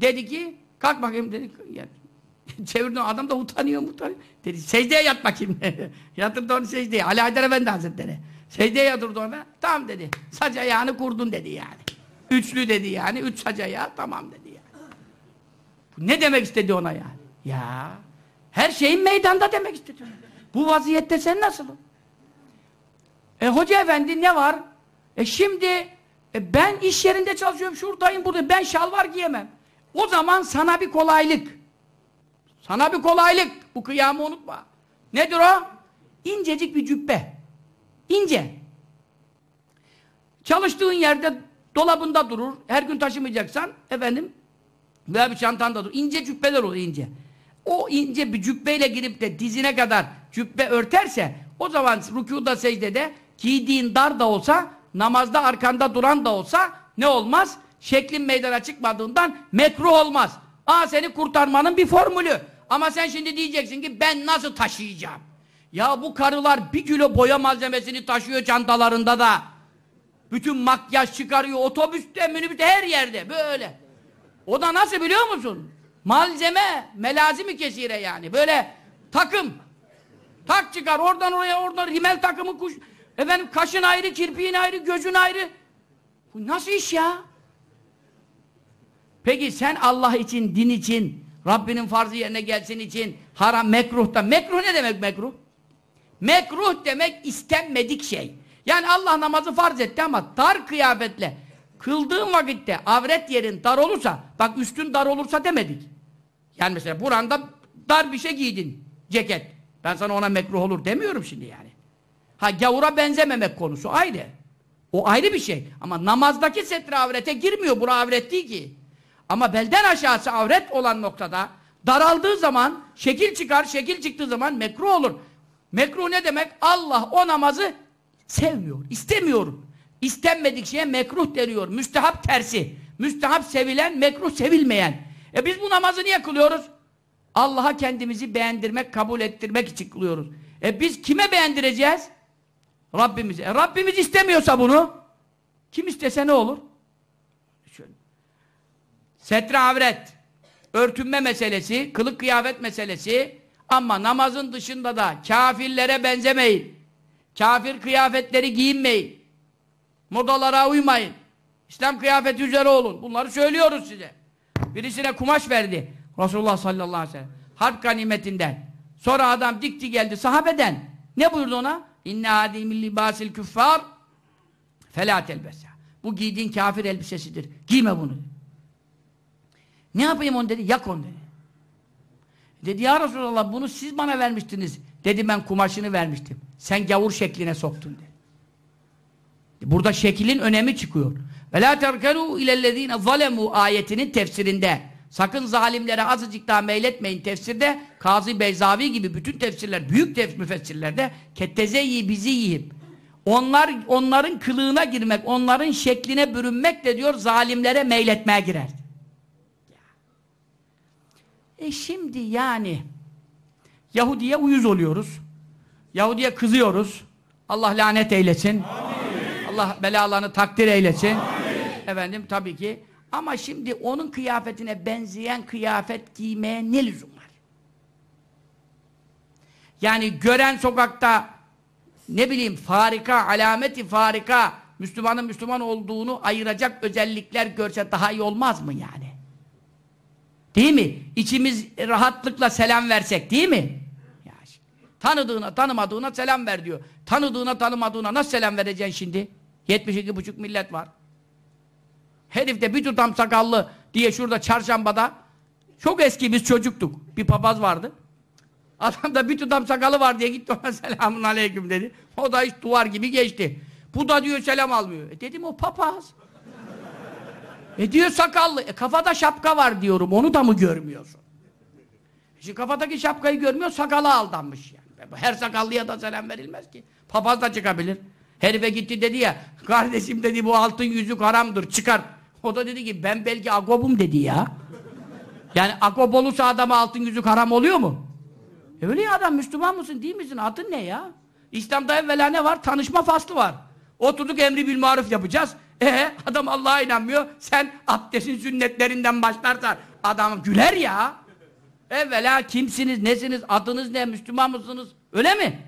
Dedi ki kalk bakayım dedi. Yani, çevirdi adam da utanıyor utanıyor. Dedi secdeye yat bakayım. Yatırdı onu secdeye. Ali Haydar Efendi Hazretleri. Secdeye yatırdı ona. Tamam dedi. Sac ayağını kurdun dedi yani. Üçlü dedi yani. Üç sac ayağı tamam dedi yani. Ne demek istedi ona yani? Ya her şeyin meydanda demek istedi. Bu vaziyette sen nasılsın? E hoca efendi ne var? E şimdi e, ben iş yerinde çalışıyorum, şuradayım, burada. Ben şalvar giyemem. O zaman sana bir kolaylık. Sana bir kolaylık. Bu kıyamı unutma. Nedir o? İncecik bir cübbe. İnce. Çalıştığın yerde dolabında durur. Her gün taşımayacaksan efendim veya bir çantanda durur. İnce cübbeler olur ince. O ince bir cübbeyle girip de dizine kadar cübbe örterse o zaman rükuda secdede giydiğin dar da olsa namazda arkanda duran da olsa ne olmaz? Şeklin meydana çıkmadığından mekruh olmaz. Aa seni kurtarmanın bir formülü. Ama sen şimdi diyeceksin ki ben nasıl taşıyacağım? Ya bu karılar bir kilo boya malzemesini taşıyor çantalarında da. Bütün makyaj çıkarıyor otobüste, minibüste her yerde böyle. O da nasıl biliyor musun? Malzeme, melazimi kesire yani. Böyle takım. Tak çıkar oradan oraya oradan rimel takımı kuş. Efendim kaşın ayrı, kirpiğin ayrı, gözün ayrı. Bu nasıl iş ya? Peki sen Allah için, din için, Rabbinin farzı yerine gelsin için haram, mekruh da. Mekruh ne demek mekruh? Mekruh demek istenmedik şey. Yani Allah namazı farz etti ama dar kıyafetle kıldığın vakitte avret yerin dar olursa, bak üstün dar olursa demedik. Yani mesela buranda dar bir şey giydin, ceket. Ben sana ona mekruh olur demiyorum şimdi yani. Ha gavura benzememek konusu ayrı. O ayrı bir şey. Ama namazdaki setre avrete girmiyor. Bura avret değil ki. Ama belden aşağısı avret olan noktada daraldığı zaman şekil çıkar, şekil çıktığı zaman mekruh olur. Mekruh ne demek? Allah o namazı sevmiyor, istemiyor. İstenmedik şeye mekruh deniyor. Müstehap tersi. Müstehap sevilen, mekruh sevilmeyen. E biz bu namazı niye kılıyoruz? Allah'a kendimizi beğendirmek, kabul ettirmek için kılıyoruz. E biz kime beğendireceğiz? Rabbimize. E Rabbimiz istemiyorsa bunu kim istese ne olur? Şöyle. Setre avret, örtünme meselesi, kılık kıyafet meselesi ama namazın dışında da kafirlere benzemeyin. Kafir kıyafetleri giyinmeyin. Modalara uymayın. İslam kıyafeti üzere olun. Bunları söylüyoruz size. Birisine kumaş verdi. Resulullah sallallahu aleyhi ve sellem. Harp ganimetinden. Sonra adam dikti geldi sahabeden. Ne buyurdu ona? İnne adi milli basil küffar felâ telbesa. Bu giydiğin kafir elbisesidir. Giyme bunu. Ne yapayım onu dedi? Yak onu dedi. Dedi ya Resulallah bunu siz bana vermiştiniz. Dedi ben kumaşını vermiştim. Sen gavur şekline soktun dedi. Burada şeklin önemi çıkıyor. Ve la terkenu ilellezine zalemu ayetinin tefsirinde. Sakın zalimlere azıcık daha meyletmeyin tefsirde. Kazı Beyzavi gibi bütün tefsirler, büyük tefsir müfessirlerde kettezeyi bizi yiyip onlar onların kılığına girmek, onların şekline bürünmek de diyor zalimlere meyletmeye girer. E şimdi yani Yahudi'ye uyuz oluyoruz. Yahudi'ye kızıyoruz. Allah lanet eylesin. Amin. Allah belalarını takdir eylesin. Amin. Efendim tabii ki. Ama şimdi onun kıyafetine benzeyen kıyafet giymeye ne lüzum var? Yani gören sokakta ne bileyim farika, alameti farika Müslümanın Müslüman olduğunu ayıracak özellikler görse daha iyi olmaz mı yani? Değil mi? İçimiz rahatlıkla selam versek değil mi? Ya, tanıdığına tanımadığına selam ver diyor. Tanıdığına tanımadığına nasıl selam vereceksin şimdi? 72,5 millet var. Herif de bir tutam sakallı diye şurada çarşambada çok eski biz çocuktuk. Bir papaz vardı. Adam da bir tutam sakalı var diye gitti ona selamun aleyküm dedi. O da hiç duvar gibi geçti. Bu da diyor selam almıyor. E dedim o papaz. E diyor sakallı. E kafada şapka var diyorum. Onu da mı görmüyorsun? Şimdi kafadaki şapkayı görmüyor, sakala aldanmış yani. Her sakallıya da selam verilmez ki. Papaz da çıkabilir. Herife gitti dedi ya, kardeşim dedi bu altın yüzük haramdır, çıkar. O da dedi ki ben belki agobum dedi ya. Yani agob olursa adama altın yüzük haram oluyor mu? E öyle ya adam Müslüman mısın değil misin? Adın ne ya? İslam'da evvela ne var? Tanışma faslı var. Oturduk emri bil maruf yapacağız. E adam Allah'a inanmıyor. Sen abdestin sünnetlerinden başlarsan adam güler ya. Evvela kimsiniz, nesiniz, adınız ne, Müslüman mısınız? Öyle mi?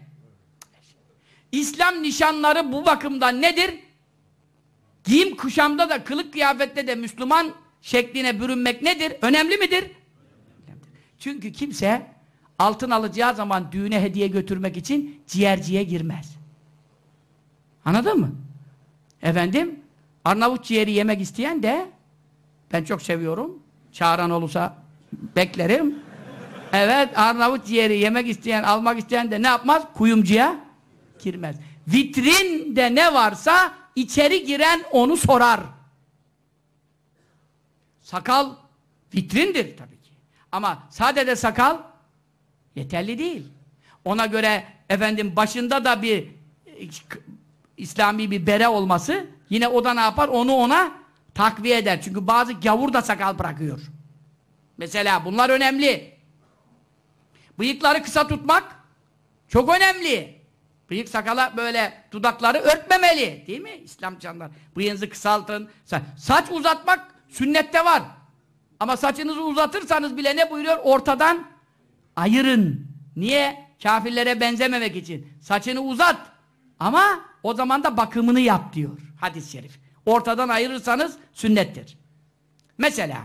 İslam nişanları bu bakımdan nedir? Giyim kuşamda da, kılık kıyafette de Müslüman şekline bürünmek nedir? Önemli midir? Çünkü kimse altın alacağı zaman düğüne hediye götürmek için ciğerciye girmez. Anladın mı? Efendim, Arnavut ciğeri yemek isteyen de ben çok seviyorum. Çağıran olursa beklerim. Evet, Arnavut ciğeri yemek isteyen, almak isteyen de ne yapmaz? Kuyumcuya girmez. Vitrinde ne varsa içeri giren onu sorar. Sakal vitrindir tabii ki. Ama sadece sakal yeterli değil. Ona göre efendim başında da bir İslami bir bere olması yine o da ne yapar? Onu ona takviye eder. Çünkü bazı gavur da sakal bırakıyor. Mesela bunlar önemli. Bıyıkları kısa tutmak çok önemli. Bıyık sakala böyle dudakları örtmemeli. Değil mi İslam canlar? Bıyığınızı kısaltın. Saç uzatmak sünnette var. Ama saçınızı uzatırsanız bile ne buyuruyor? Ortadan ayırın. Niye? Kafirlere benzememek için. Saçını uzat. Ama o zaman da bakımını yap diyor hadis-i şerif. Ortadan ayırırsanız sünnettir. Mesela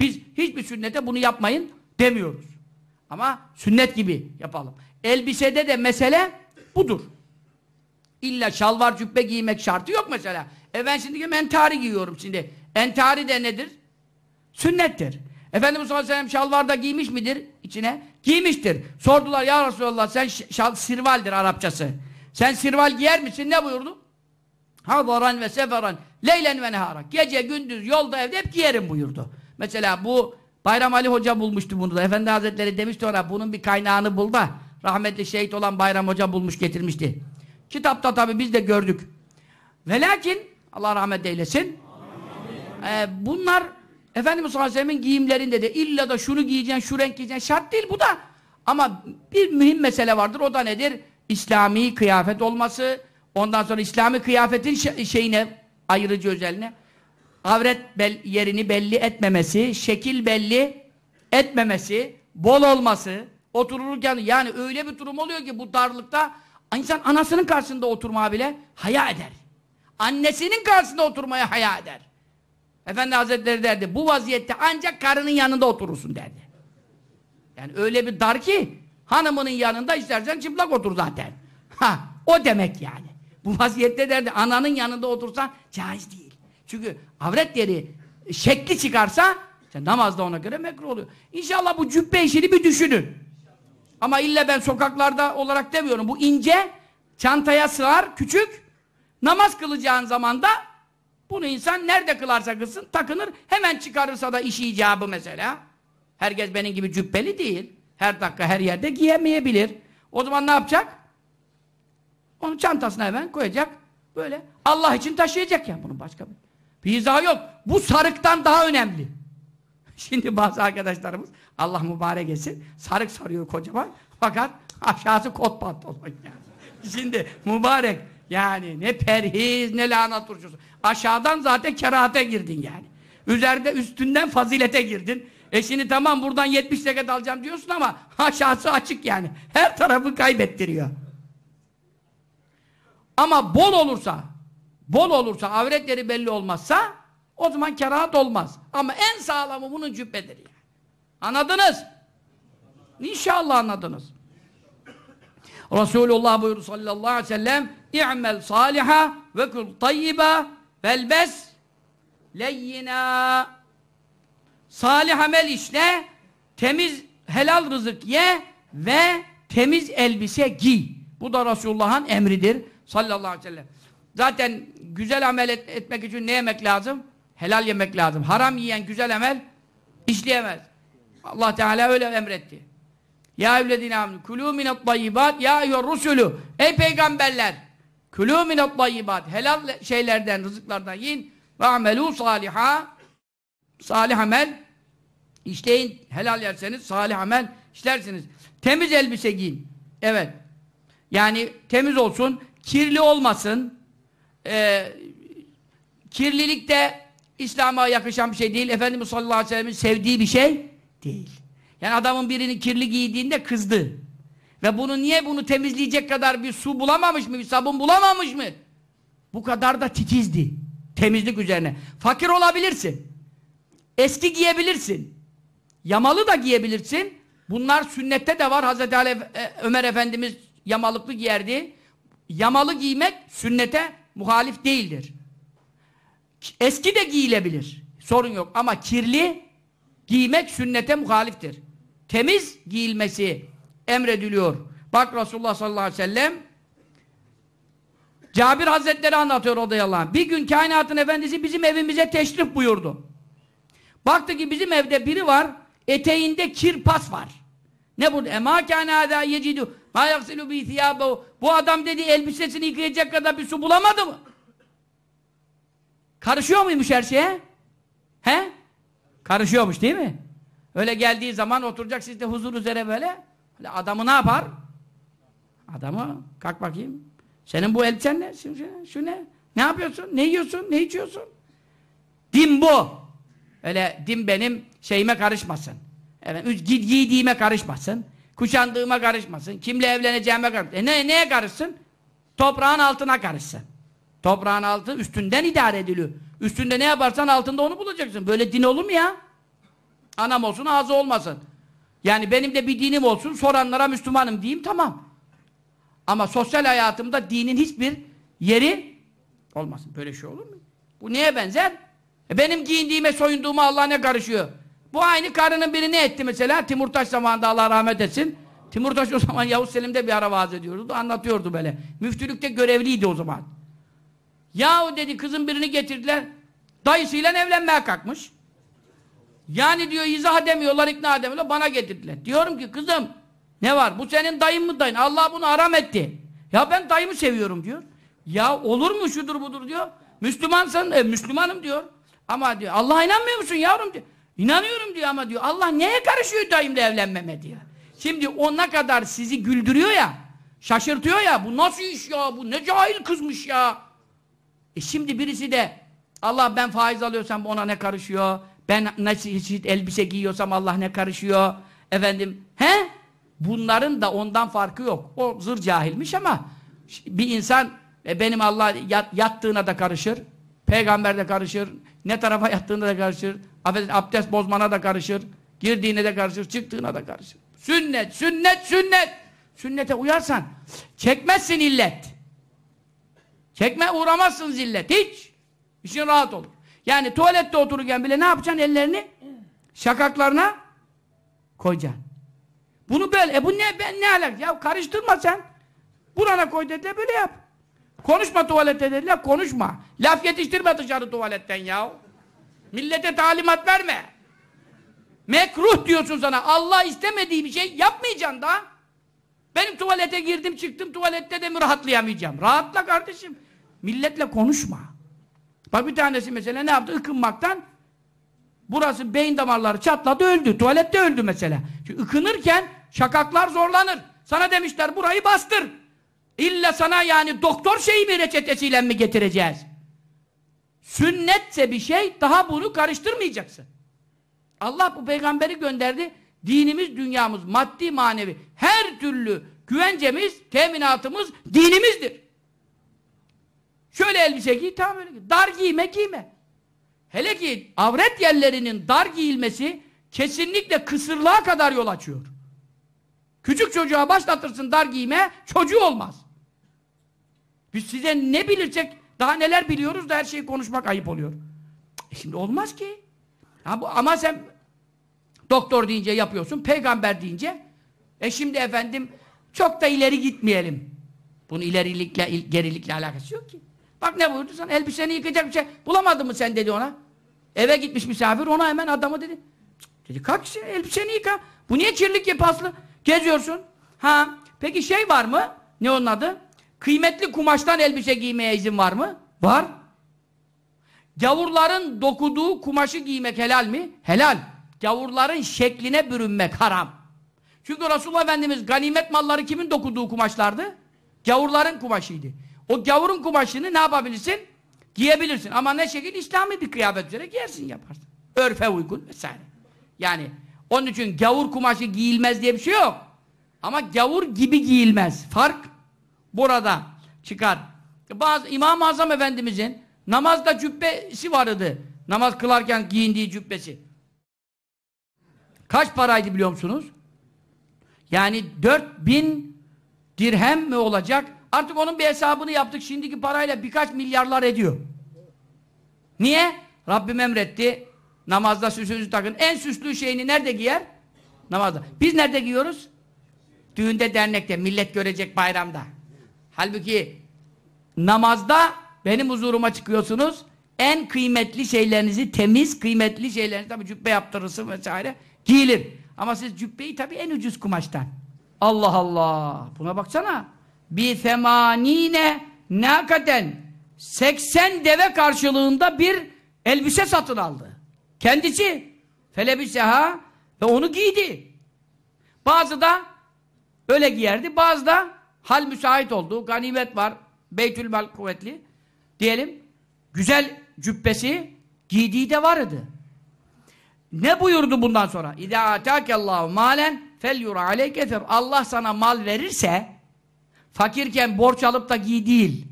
biz hiçbir sünnete bunu yapmayın demiyoruz. Ama sünnet gibi yapalım. Elbisede de mesele budur. İlla şalvar cübbe giymek şartı yok mesela. E ben şimdi entari giyiyorum şimdi. Entari de nedir? Sünnettir. Efendimiz sallallahu aleyhi ve sellem şalvar da giymiş midir içine? Giymiştir. Sordular ya Resulallah sen şal, sirvaldir Arapçası. Sen sirval giyer misin? Ne buyurdu? Hadaran ve seferan, leylen ve nehara. Gece, gündüz, yolda, evde hep giyerim buyurdu. Mesela bu Bayram Ali Hoca bulmuştu bunu da. Efendi Hazretleri demişti ona bunun bir kaynağını bul da rahmetli şehit olan Bayram Hoca bulmuş getirmişti. Kitapta tabi biz de gördük. Ve lakin Allah rahmet eylesin. E, bunlar Efendimiz sallallahu giyimlerinde de illa da şunu giyeceksin, şu renk giyeceksin şart değil bu da. Ama bir mühim mesele vardır. O da nedir? İslami kıyafet olması, ondan sonra İslami kıyafetin şeyine, ayırıcı özelliğine avret yerini belli etmemesi, şekil belli etmemesi, bol olması, otururken yani öyle bir durum oluyor ki bu darlıkta insan anasının karşısında oturmaya bile haya eder. Annesinin karşısında oturmaya haya eder. Efendi Hazretleri derdi bu vaziyette ancak karının yanında oturursun derdi. Yani öyle bir dar ki hanımının yanında istersen çıplak otur zaten. Ha, o demek yani. Bu vaziyette derdi ananın yanında otursan caiz değil. Çünkü avret yeri şekli çıkarsa namazda ona göre mekruh oluyor. İnşallah bu cübbe işini bir düşünün. Ama illa ben sokaklarda olarak demiyorum. Bu ince, çantaya sığar, küçük. Namaz kılacağın zaman da bunu insan nerede kılarsa kılsın takınır. Hemen çıkarırsa da işi icabı mesela. Herkes benim gibi cübbeli değil. Her dakika her yerde giyemeyebilir. O zaman ne yapacak? Onu çantasına hemen koyacak. Böyle Allah için taşıyacak ya bunun başka bir. Bir izahı yok. Bu sarıktan daha önemli. Şimdi bazı arkadaşlarımız Allah mübarek etsin sarık sarıyor kocaman fakat aşağısı kot pantolon yani. Şimdi mübarek yani ne perhiz ne lahana turşusu. Aşağıdan zaten kerahate girdin yani. Üzerinde üstünden fazilete girdin. E şimdi tamam buradan 70 zekat alacağım diyorsun ama aşağısı açık yani. Her tarafı kaybettiriyor. Ama bol olursa bol olursa, avretleri belli olmazsa o zaman kerahat olmaz. Ama en sağlamı bunun cübbedir yani. Anladınız? İnşallah anladınız. Resulullah buyurdu sallallahu aleyhi ve sellem İ'mel saliha ve kul tayyiba velbes leyyina salih amel işle temiz helal rızık ye ve temiz elbise giy. Bu da Resulullah'ın emridir sallallahu aleyhi ve sellem. Zaten güzel amel et, etmek için ne yemek lazım? Helal yemek lazım. Haram yiyen güzel amel işleyemez. Allah Teala öyle emretti. Ya evledine aminu kulû minet tayyibat ya eyyur rusulü ey peygamberler kulû minet tayyibat helal şeylerden, rızıklardan yiyin ve amelû saliha salih amel işleyin, helal yerseniz salih amel işlersiniz. Temiz elbise giyin. Evet. Yani temiz olsun, kirli olmasın, e, kirlilik de İslam'a yakışan bir şey değil. Efendimiz sallallahu aleyhi ve sellem'in sevdiği bir şey değil. Yani adamın birini kirli giydiğinde kızdı. Ve bunu niye bunu temizleyecek kadar bir su bulamamış mı, bir sabun bulamamış mı? Bu kadar da titizdi. Temizlik üzerine. Fakir olabilirsin. Eski giyebilirsin. Yamalı da giyebilirsin. Bunlar sünnette de var. Hazreti Ali, e, Ömer Efendimiz yamalıklı giyerdi. Yamalı giymek sünnete muhalif değildir. Eski de giyilebilir. Sorun yok. Ama kirli giymek sünnete muhaliftir. Temiz giyilmesi emrediliyor. Bak Resulullah sallallahu aleyhi ve sellem Cabir Hazretleri anlatıyor radıyallahu anh. Bir gün kainatın efendisi bizim evimize teşrif buyurdu. Baktı ki bizim evde biri var, eteğinde kirpas var. Ne bu? Ema kâne hâdâ yecidu mâ yaksilu bî thiyâbehu Bu adam dedi elbisesini yıkayacak kadar bir su bulamadı mı? Karışıyor muymuş her şeye? He? Karışıyormuş değil mi? Öyle geldiği zaman oturacak sizde huzur üzere böyle. böyle adamı ne yapar? Adamı kalk bakayım. Senin bu elbisen ne? Şu, şu ne? Ne yapıyorsun? Ne yiyorsun? Ne içiyorsun? Din bu. Öyle din benim şeyime karışmasın. Efendim, gi- giydiğime karışmasın. Kuşandığıma karışmasın. Kimle evleneceğime karışmasın. E ne, neye karışsın? Toprağın altına karışsın. Toprağın altı üstünden idare ediliyor. Üstünde ne yaparsan altında onu bulacaksın. Böyle din olur mu ya? Anam olsun ağzı olmasın. Yani benim de bir dinim olsun soranlara Müslümanım diyeyim tamam. Ama sosyal hayatımda dinin hiçbir yeri olmasın. Böyle şey olur mu? Bu neye benzer? E benim giyindiğime soyunduğuma Allah ne karışıyor? Bu aynı karının biri ne etti mesela? Timurtaş zamanında Allah rahmet etsin. Timurtaş o zaman Yavuz Selim'de bir ara vaaz ediyordu. Anlatıyordu böyle. Müftülükte görevliydi o zaman. Yahu dedi kızın birini getirdiler. Dayısıyla evlenmeye kalkmış. Yani diyor izah edemiyorlar, ikna edemiyorlar. Bana getirdiler. Diyorum ki kızım ne var? Bu senin dayın mı dayın? Allah bunu aram etti. Ya ben dayımı seviyorum diyor. Ya olur mu şudur budur diyor. Müslümansan, e, Müslümanım diyor. Ama diyor Allah'a inanmıyor musun yavrum diyor. İnanıyorum diyor ama diyor Allah neye karışıyor dayımla evlenmeme diyor. Şimdi o ne kadar sizi güldürüyor ya, şaşırtıyor ya, bu nasıl iş ya, bu ne cahil kızmış ya. E şimdi birisi de Allah ben faiz alıyorsam ona ne karışıyor? Ben nasıl hiç elbise giyiyorsam Allah ne karışıyor? Efendim, he? Bunların da ondan farkı yok. O zır cahilmiş ama bir insan e, benim Allah yat, yattığına da karışır. Peygamber de karışır. Ne tarafa yattığına da karışır. Affedin, abdest bozmana da karışır. Girdiğine de karışır, çıktığına da karışır. Sünnet, sünnet, sünnet. Sünnete uyarsan çekmezsin illet. Çekme uğramazsın zillet. Hiç. İşin rahat olur. Yani tuvalette otururken bile ne yapacaksın ellerini? Şakaklarına koyacaksın. Bunu böyle. E bu ne? Ben ne alak? Ya karıştırma sen. Burana koy dediler böyle yap. Konuşma tuvalette dediler konuşma. Laf yetiştirme dışarı tuvaletten ya. Millete talimat verme. Mekruh diyorsun sana. Allah istemediği bir şey yapmayacaksın da. Benim tuvalete girdim çıktım tuvalette de mi rahatlayamayacağım? Rahatla kardeşim. Milletle konuşma. Bak bir tanesi mesela ne yaptı? Ikınmaktan burası beyin damarları çatladı öldü. Tuvalette öldü mesela. Çünkü ıkınırken şakaklar zorlanır. Sana demişler burayı bastır. İlla sana yani doktor şeyi mi reçetesiyle mi getireceğiz? Sünnetse bir şey daha bunu karıştırmayacaksın. Allah bu peygamberi gönderdi. Dinimiz, dünyamız, maddi, manevi her türlü güvencemiz, teminatımız dinimizdir. Şöyle elbise giy, tamam öyle giy. Dar giyme, giyme. Hele ki avret yerlerinin dar giyilmesi kesinlikle kısırlığa kadar yol açıyor. Küçük çocuğa başlatırsın dar giyme, çocuğu olmaz. Biz size ne bilirsek, daha neler biliyoruz da her şeyi konuşmak ayıp oluyor. E şimdi olmaz ki. Ha bu, ama sen doktor deyince yapıyorsun, peygamber deyince e şimdi efendim çok da ileri gitmeyelim. Bunun ilerilikle, il, gerilikle alakası yok ki. Bak ne buyurdu sana? Elbiseni yıkayacak bir şey bulamadın mı sen dedi ona. Eve gitmiş misafir, ona hemen adamı dedi. Dedi kalk işte, elbiseni yıka. Bu niye kirlik yapaslı? Geziyorsun. Ha, peki şey var mı? Ne onun adı? Kıymetli kumaştan elbise giymeye izin var mı? Var. Gavurların dokuduğu kumaşı giymek helal mi? Helal. Gavurların şekline bürünmek haram. Çünkü Resulullah Efendimiz ganimet malları kimin dokuduğu kumaşlardı? Gavurların kumaşıydı. O gavurun kumaşını ne yapabilirsin? Giyebilirsin. Ama ne şekil? İslami bir kıyafet üzere giyersin yaparsın. Örfe uygun vesaire. Yani onun için gavur kumaşı giyilmez diye bir şey yok. Ama gavur gibi giyilmez. Fark burada çıkar. Bazı İmam-ı Azam Efendimizin namazda cübbesi vardı. Namaz kılarken giyindiği cübbesi. Kaç paraydı biliyor musunuz? Yani 4000 dirhem mi olacak? Artık onun bir hesabını yaptık. Şimdiki parayla birkaç milyarlar ediyor. Niye? Rabbim emretti. Namazda süsünüzü takın. En süslü şeyini nerede giyer? Namazda. Biz nerede giyiyoruz? Düğünde, dernekte. Millet görecek bayramda. Halbuki namazda benim huzuruma çıkıyorsunuz. En kıymetli şeylerinizi, temiz kıymetli şeylerinizi tabi cübbe yaptırırsın vesaire giyilir. Ama siz cübbeyi tabi en ucuz kumaştan. Allah Allah. Buna baksana. Bi femanine nakaten 80 deve karşılığında bir elbise satın aldı. Kendisi felebiseha ve onu giydi. Bazı da öyle giyerdi. Bazı da hal müsait oldu. Ganimet var. Beytülmal kuvvetli. Diyelim güzel cübbesi giydiği de vardı. Ne buyurdu bundan sonra? İza atakallahu malen felyura aleyke. Allah sana mal verirse fakirken borç alıp da giy değil.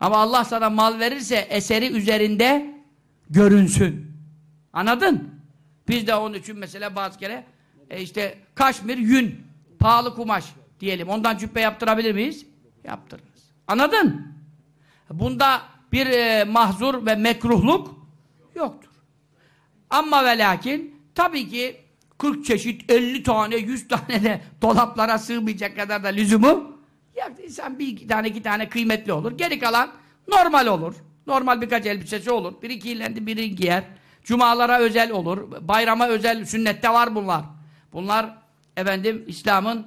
Ama Allah sana mal verirse eseri üzerinde görünsün. Anladın? Biz de onun için mesela bazı kere e işte kaşmir, yün, pahalı kumaş diyelim. Ondan cübbe yaptırabilir miyiz? Yaptırırız. Anladın? Bunda bir e, mahzur ve mekruhluk yoktur. Ama ve lakin tabii ki 40 çeşit, 50 tane, 100 tane de dolaplara sığmayacak kadar da lüzumu ya insan bir iki tane iki tane kıymetli olur. Geri kalan normal olur. Normal birkaç elbisesi olur. Biri kirlendi, biri giyer. Cumalara özel olur. Bayrama özel, sünnette var bunlar. Bunlar efendim İslam'ın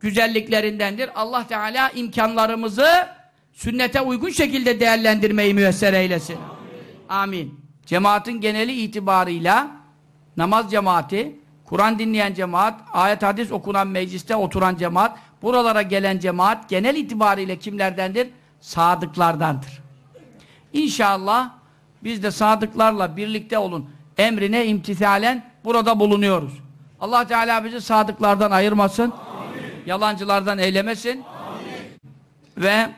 güzelliklerindendir. Allah Teala imkanlarımızı sünnete uygun şekilde değerlendirmeyi müyesser eylesin. Amin. Amin. Cemaatin geneli itibarıyla namaz cemaati, Kur'an dinleyen cemaat, ayet hadis okunan mecliste oturan cemaat, buralara gelen cemaat genel itibariyle kimlerdendir? Sadıklardandır. İnşallah biz de sadıklarla birlikte olun. Emrine imtithalen burada bulunuyoruz. Allah Teala bizi sadıklardan ayırmasın. Amin. Yalancılardan eylemesin. Amin. Ve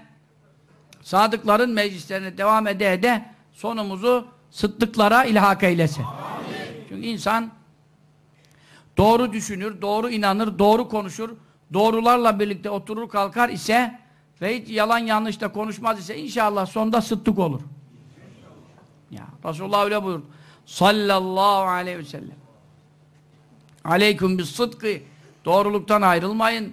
sadıkların meclislerine devam ede ede sonumuzu sıddıklara ilhak eylesin. Amin. Çünkü insan doğru düşünür, doğru inanır, doğru konuşur, doğrularla birlikte oturur kalkar ise ve hiç yalan yanlış da konuşmaz ise inşallah sonunda sıddık olur. Ya Resulullah öyle buyurdu. Sallallahu aleyhi ve sellem. Aleyküm bis sıdkı. Doğruluktan ayrılmayın.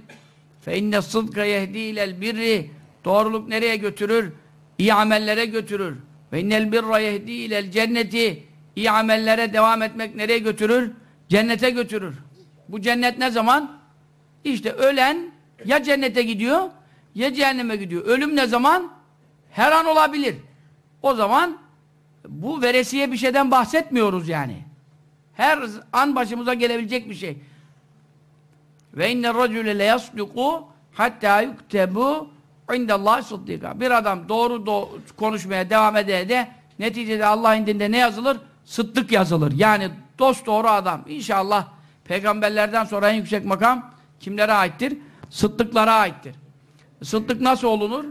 Fe inne sıdka yehdi ilel birri. Doğruluk nereye götürür? İyi amellere götürür. Ve innel birra yehdi ilel cenneti. İyi amellere devam etmek nereye götürür? Cennete götürür. Bu cennet ne zaman? İşte ölen ya cennete gidiyor ya cehenneme gidiyor. Ölüm ne zaman? Her an olabilir. O zaman bu veresiye bir şeyden bahsetmiyoruz yani. Her an başımıza gelebilecek bir şey. Ve inne racule le yasduku hatta yuktebu indallahi sıddika. Bir adam doğru do konuşmaya devam ede de neticede Allah indinde ne yazılır? Sıddık yazılır. Yani dost doğru adam. İnşallah peygamberlerden sonra en yüksek makam kimlere aittir? Sıddıklara aittir. Sıddık nasıl olunur?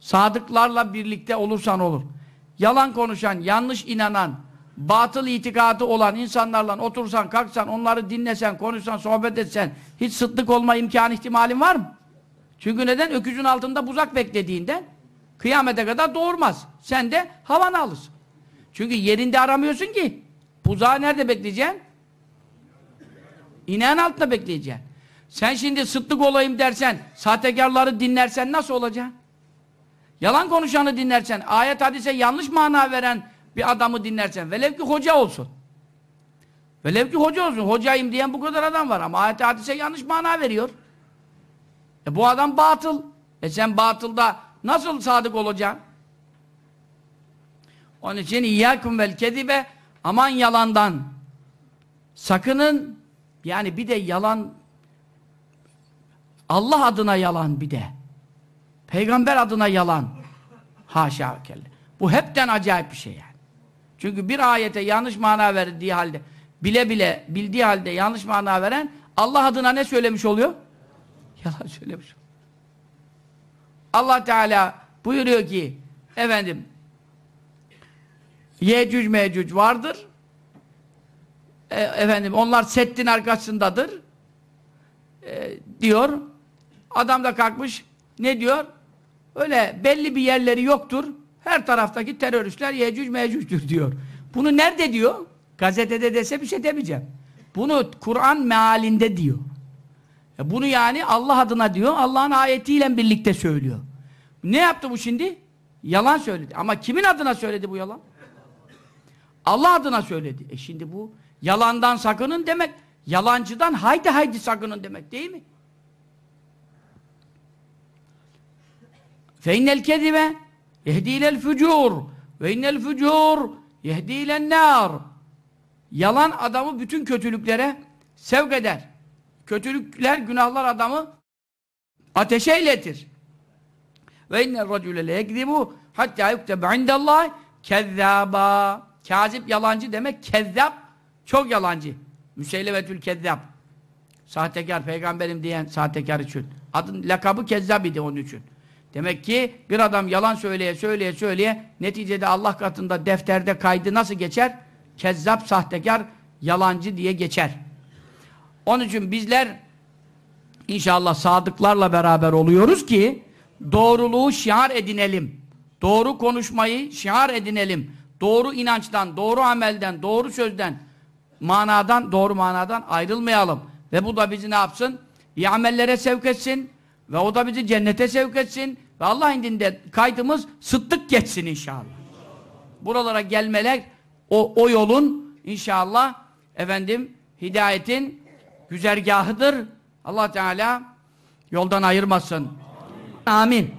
Sadıklarla birlikte olursan olur. Yalan konuşan, yanlış inanan, batıl itikadı olan insanlarla otursan, kalksan, onları dinlesen, konuşsan, sohbet etsen hiç sıddık olma imkan ihtimalin var mı? Çünkü neden? Öküzün altında buzak beklediğinden kıyamete kadar doğurmaz. Sen de havanı alırsın. Çünkü yerinde aramıyorsun ki. Buzağı nerede bekleyeceksin? İneğin altında bekleyeceksin. Sen şimdi sıddık olayım dersen, sahtekarları dinlersen nasıl olacaksın? Yalan konuşanı dinlersen, ayet hadise yanlış mana veren bir adamı dinlersen, velev ki hoca olsun. Velev ki hoca olsun, hocayım diyen bu kadar adam var ama ayet hadise yanlış mana veriyor. E bu adam batıl. E sen batılda nasıl sadık olacaksın? Onun için iyyâkum vel kedibe aman yalandan sakının yani bir de yalan Allah adına yalan bir de. Peygamber adına yalan. Haşa kelle. Bu hepten acayip bir şey yani. Çünkü bir ayete yanlış mana verdiği halde, bile bile bildiği halde yanlış mana veren Allah adına ne söylemiş oluyor? Yalan söylemiş. Allah Teala buyuruyor ki efendim Yecüc Mecüc vardır. E, efendim onlar settin arkasındadır. E, diyor. Adam da kalkmış ne diyor? Öyle belli bir yerleri yoktur. Her taraftaki teröristler Yecüc Mecüc'tür diyor. Bunu nerede diyor? Gazetede dese bir şey demeyeceğim. Bunu Kur'an mealinde diyor. E bunu yani Allah adına diyor, Allah'ın ayetiyle birlikte söylüyor. Ne yaptı bu şimdi? Yalan söyledi. Ama kimin adına söyledi bu yalan? Allah adına söyledi. E şimdi bu yalandan sakının demek, yalancıdan haydi haydi sakının demek değil mi? Fe innel kezime yehdi ilel fücur ve innel fücur yehdi ilen nar. Yalan adamı bütün kötülüklere sevk eder. Kötülükler, günahlar adamı ateşe iletir. Ve innel racüle le yekzibu hatta yuktebe indallah kezzaba. Kazip yalancı demek kezzap Çok yalancı. Müseylevetül Kezzab. Sahtekar, peygamberim diyen sahtekar için. Adın lakabı Kezzab idi onun için. Demek ki bir adam yalan söyleye söyleye söyleye neticede Allah katında defterde kaydı nasıl geçer? Kezzap, sahtekar, yalancı diye geçer. Onun için bizler inşallah sadıklarla beraber oluyoruz ki doğruluğu şiar edinelim. Doğru konuşmayı şiar edinelim. Doğru inançtan, doğru amelden, doğru sözden, manadan, doğru manadan ayrılmayalım. Ve bu da bizi ne yapsın? İyi amellere sevk etsin. Ve o da bizi cennete sevk etsin. Ve Allah indinde kaydımız sıddık geçsin inşallah. Buralara gelmeler o, o yolun inşallah efendim hidayetin güzergahıdır. Allah Teala yoldan ayırmasın. Amin.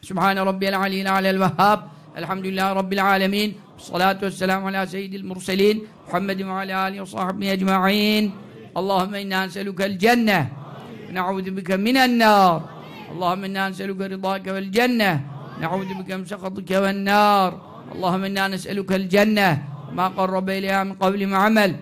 Sübhane Rabbiyel Aliyyil Alel Vehhab. Elhamdülillahi Rabbil Alemin. Salatu vesselamu ala seyyidil murselin. Muhammedin ve ala alihi ve sahbihi ecma'in. Allahümme inna enselükel cenneh. Ne'udhu bike minen nar. Allahümme inna enselüke rıdâke vel cenneh. Ne'udhu bike msekatike vel nar. Allahümme inna nes'elükel cenneh. Ma qarrabe ileyha min kavli ve amel.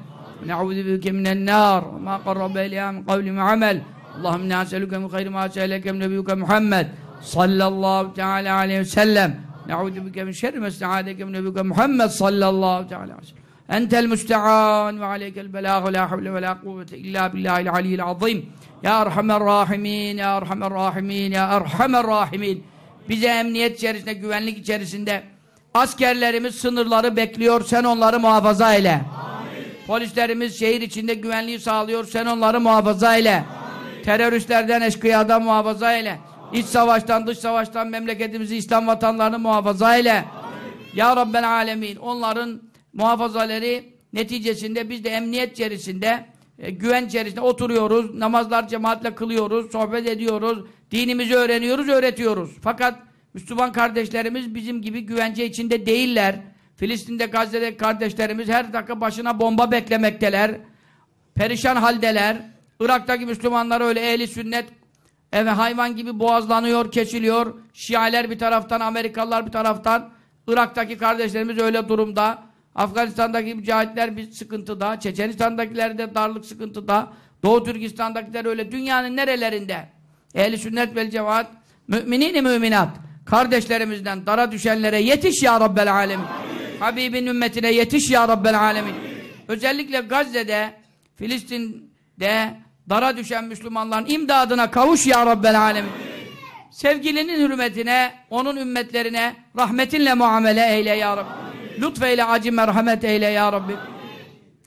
Ne'udhu bike minen nar. Ma qarrabe ileyha min kavli ve amel. Allahümme inna nes'elüke min hayri ma se'eleke min nebiyyuke Muhammed. Sallallahu teala aleyhi ve sellem. Ne'udhu bike min şerri ma ista'adeke min nebiyyuke Muhammed. Sallallahu teala aleyhi ve sellem. Entel müste'an ve aleykel belâhu la havle ve la Ya Erhamer Rahimin, Ya Erhamer Rahimin, Ya Erhamer Rahimin. Bize emniyet içerisinde, güvenlik içerisinde askerlerimiz sınırları bekliyor, sen onları muhafaza eyle. Amin. Polislerimiz şehir içinde güvenliği sağlıyor, sen onları muhafaza eyle. Amin. Teröristlerden, eşkıyadan muhafaza eyle. İç savaştan, dış savaştan memleketimizi, İslam vatanlarını muhafaza eyle. Amin. Ya Rabbel Alemin, onların muhafazaları neticesinde biz de emniyet içerisinde e, güven içerisinde oturuyoruz, namazlar cemaatle kılıyoruz, sohbet ediyoruz, dinimizi öğreniyoruz, öğretiyoruz. Fakat Müslüman kardeşlerimiz bizim gibi güvence içinde değiller. Filistin'de, Gazze'de kardeşlerimiz her dakika başına bomba beklemekteler. Perişan haldeler. Irak'taki Müslümanlar öyle ehli sünnet evet, hayvan gibi boğazlanıyor, kesiliyor. Şialer bir taraftan, Amerikalılar bir taraftan. Irak'taki kardeşlerimiz öyle durumda. Afganistan'daki mücahitler bir sıkıntıda, Çeçenistan'dakiler de darlık sıkıntıda, Doğu Türkistan'dakiler öyle dünyanın nerelerinde ehli sünnet vel cemaat müminin müminat kardeşlerimizden dara düşenlere yetiş ya Rabbel alemin. Habibin ümmetine yetiş ya Rabbel alemin. Özellikle Gazze'de, Filistin'de dara düşen Müslümanların imdadına kavuş ya Rabbel alemin. Sevgilinin hürmetine, onun ümmetlerine rahmetinle muamele eyle ya Rabbi. Lütfeyle acı merhamet eyle ya Rabbi.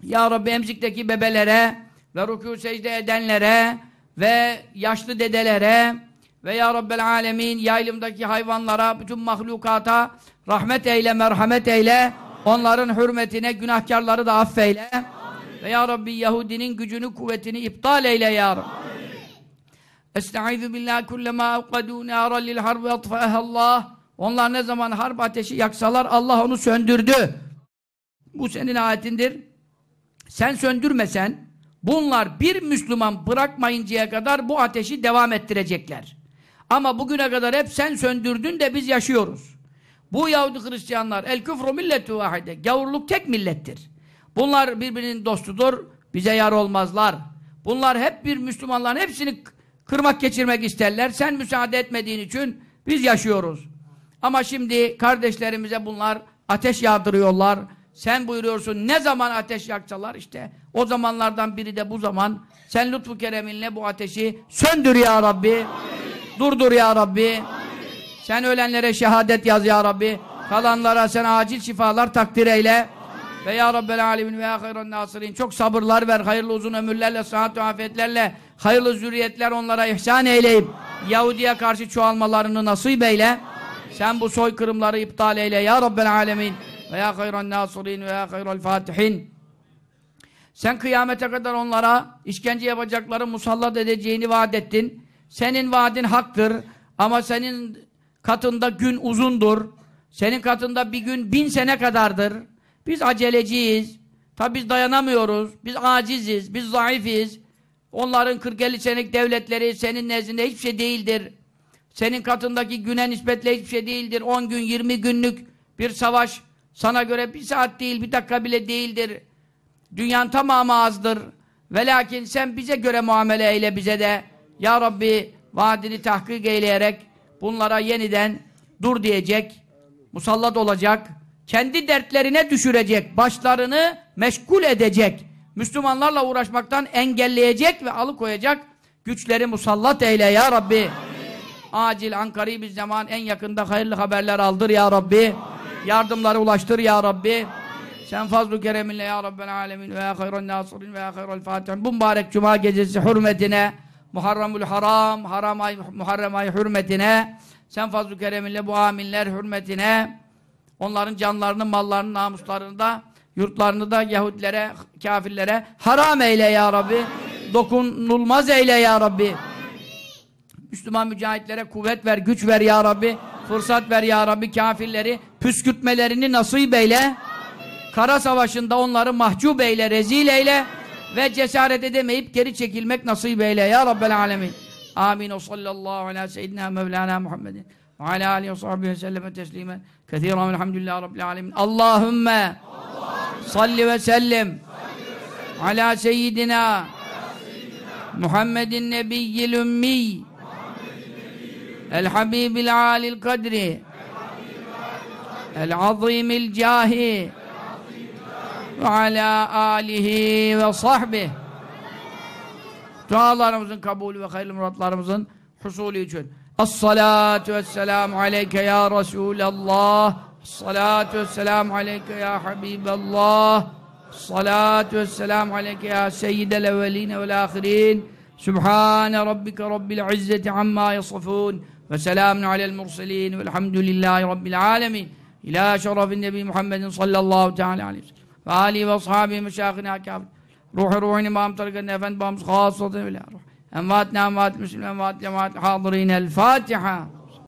Ya Rabbi emzikteki bebelere ve rükû secde edenlere ve yaşlı dedelere ve ya Rabbel alemin yaylımdaki hayvanlara, bütün mahlukata rahmet eyle, merhamet eyle. Onların hürmetine günahkarları da affeyle. Amin. Ve ya Rabbi Yahudinin gücünü, kuvvetini iptal eyle ya Rabbi. Estaizu billahi kullema evkadû nâran lil harbi atfâhallâh onlar ne zaman harp ateşi yaksalar Allah onu söndürdü. Bu senin ayetindir. Sen söndürmesen bunlar bir Müslüman bırakmayıncaya kadar bu ateşi devam ettirecekler. Ama bugüne kadar hep sen söndürdün de biz yaşıyoruz. Bu Yahudi Hristiyanlar el küfru milletu vahide. Gavurluk tek millettir. Bunlar birbirinin dostudur. Bize yar olmazlar. Bunlar hep bir Müslümanların hepsini kırmak geçirmek isterler. Sen müsaade etmediğin için biz yaşıyoruz. Ama şimdi kardeşlerimize bunlar ateş yağdırıyorlar. Sen buyuruyorsun ne zaman ateş yaksalar işte o zamanlardan biri de bu zaman sen lütfu kereminle bu ateşi söndür ya Rabbi. Amin. Durdur ya Rabbi. Amin. Sen ölenlere şehadet yaz ya Rabbi. Kalanlara sen acil şifalar takdir eyle. Amin. Ve ya Rabbel alemin ve ya hayran nasirin. Çok sabırlar ver. Hayırlı uzun ömürlerle, sıhhat ve afiyetlerle, hayırlı zürriyetler onlara ihsan eyleyip Yahudi'ye karşı çoğalmalarını nasip eyle. Sen bu soykırımları iptal eyle ya Rabbel alemin. Ve ya hayran nasirin ve ya hayral fatihin. Sen kıyamete kadar onlara işkence yapacakları musallat edeceğini vaat ettin. Senin vaadin haktır. Ama senin katında gün uzundur. Senin katında bir gün bin sene kadardır. Biz aceleciyiz. Tabi biz dayanamıyoruz. Biz aciziz. Biz zayıfiz. Onların 40-50 senelik devletleri senin nezdinde hiçbir şey değildir. Senin katındaki güne nispetle hiçbir şey değildir. 10 gün, 20 günlük bir savaş sana göre bir saat değil, bir dakika bile değildir. Dünyanın tamamı azdır. Ve lakin sen bize göre muamele eyle bize de. Ya Rabbi vaadini tahkik eyleyerek bunlara yeniden dur diyecek, musallat olacak, kendi dertlerine düşürecek, başlarını meşgul edecek, Müslümanlarla uğraşmaktan engelleyecek ve alıkoyacak güçleri musallat eyle ya Rabbi. Acil Ankara'yı bir zaman en yakında hayırlı haberler aldır ya Rabbi. Yardımları ulaştır ya Rabbi. Sen fazl-ı kereminle ya Rabbel alemin ve ya hayran nasirin ve ya hayral fatihin. Bu mübarek cuma gecesi hürmetine, Muharremül haram, haram ay, Muharrem ay hürmetine, sen fazl-ı kereminle bu aminler hürmetine, onların canlarını, mallarını, namuslarını da, yurtlarını da Yahudilere, kafirlere haram eyle ya Rabbi. Dokunulmaz eyle ya Rabbi. Müslüman mücahitlere kuvvet ver, güç ver ya Rabbi. Fırsat ver ya Rabbi kafirleri püskürtmelerini nasip eyle. Kara savaşında onları mahcup eyle, rezil eyle ve cesaret edemeyip geri çekilmek nasip eyle ya Rabbel alemin. Amin. O sallallahu ala seyyidina Mevlana Muhammedin ve ala alihi ve sahbihi ve selleme teslimen kethiren velhamdülillahi Rabbil alemin. Allahümme salli ve sellim ala seyyidina Muhammedin nebiyyil ümmi الحبيب العالي القدر العظيم الجاه وعلى آله وصحبه dualarımızın kabulü ve hayırlı muratlarımızın husulü için Es-salatu vesselamu aleyke ya Resulallah Es-salatu vesselamu aleyke ya Habiballah Es-salatu vesselamu aleyke ya Seyyidel evveline vel ahirin Sübhane rabbike rabbil izzeti amma yasifun ve selamun alel murselin. Velhamdülillahi rabbil alemin. İla şerefin nebi Muhammedin sallallahu teala aleyhi ve sellem. Ve alihi ve ashabihi meşâhine kâbir ruhu ruhun imam tarikatın efendi babamız khasatı öyle ruh. Envat namat müslim envat cemaat hadirin el Fatiha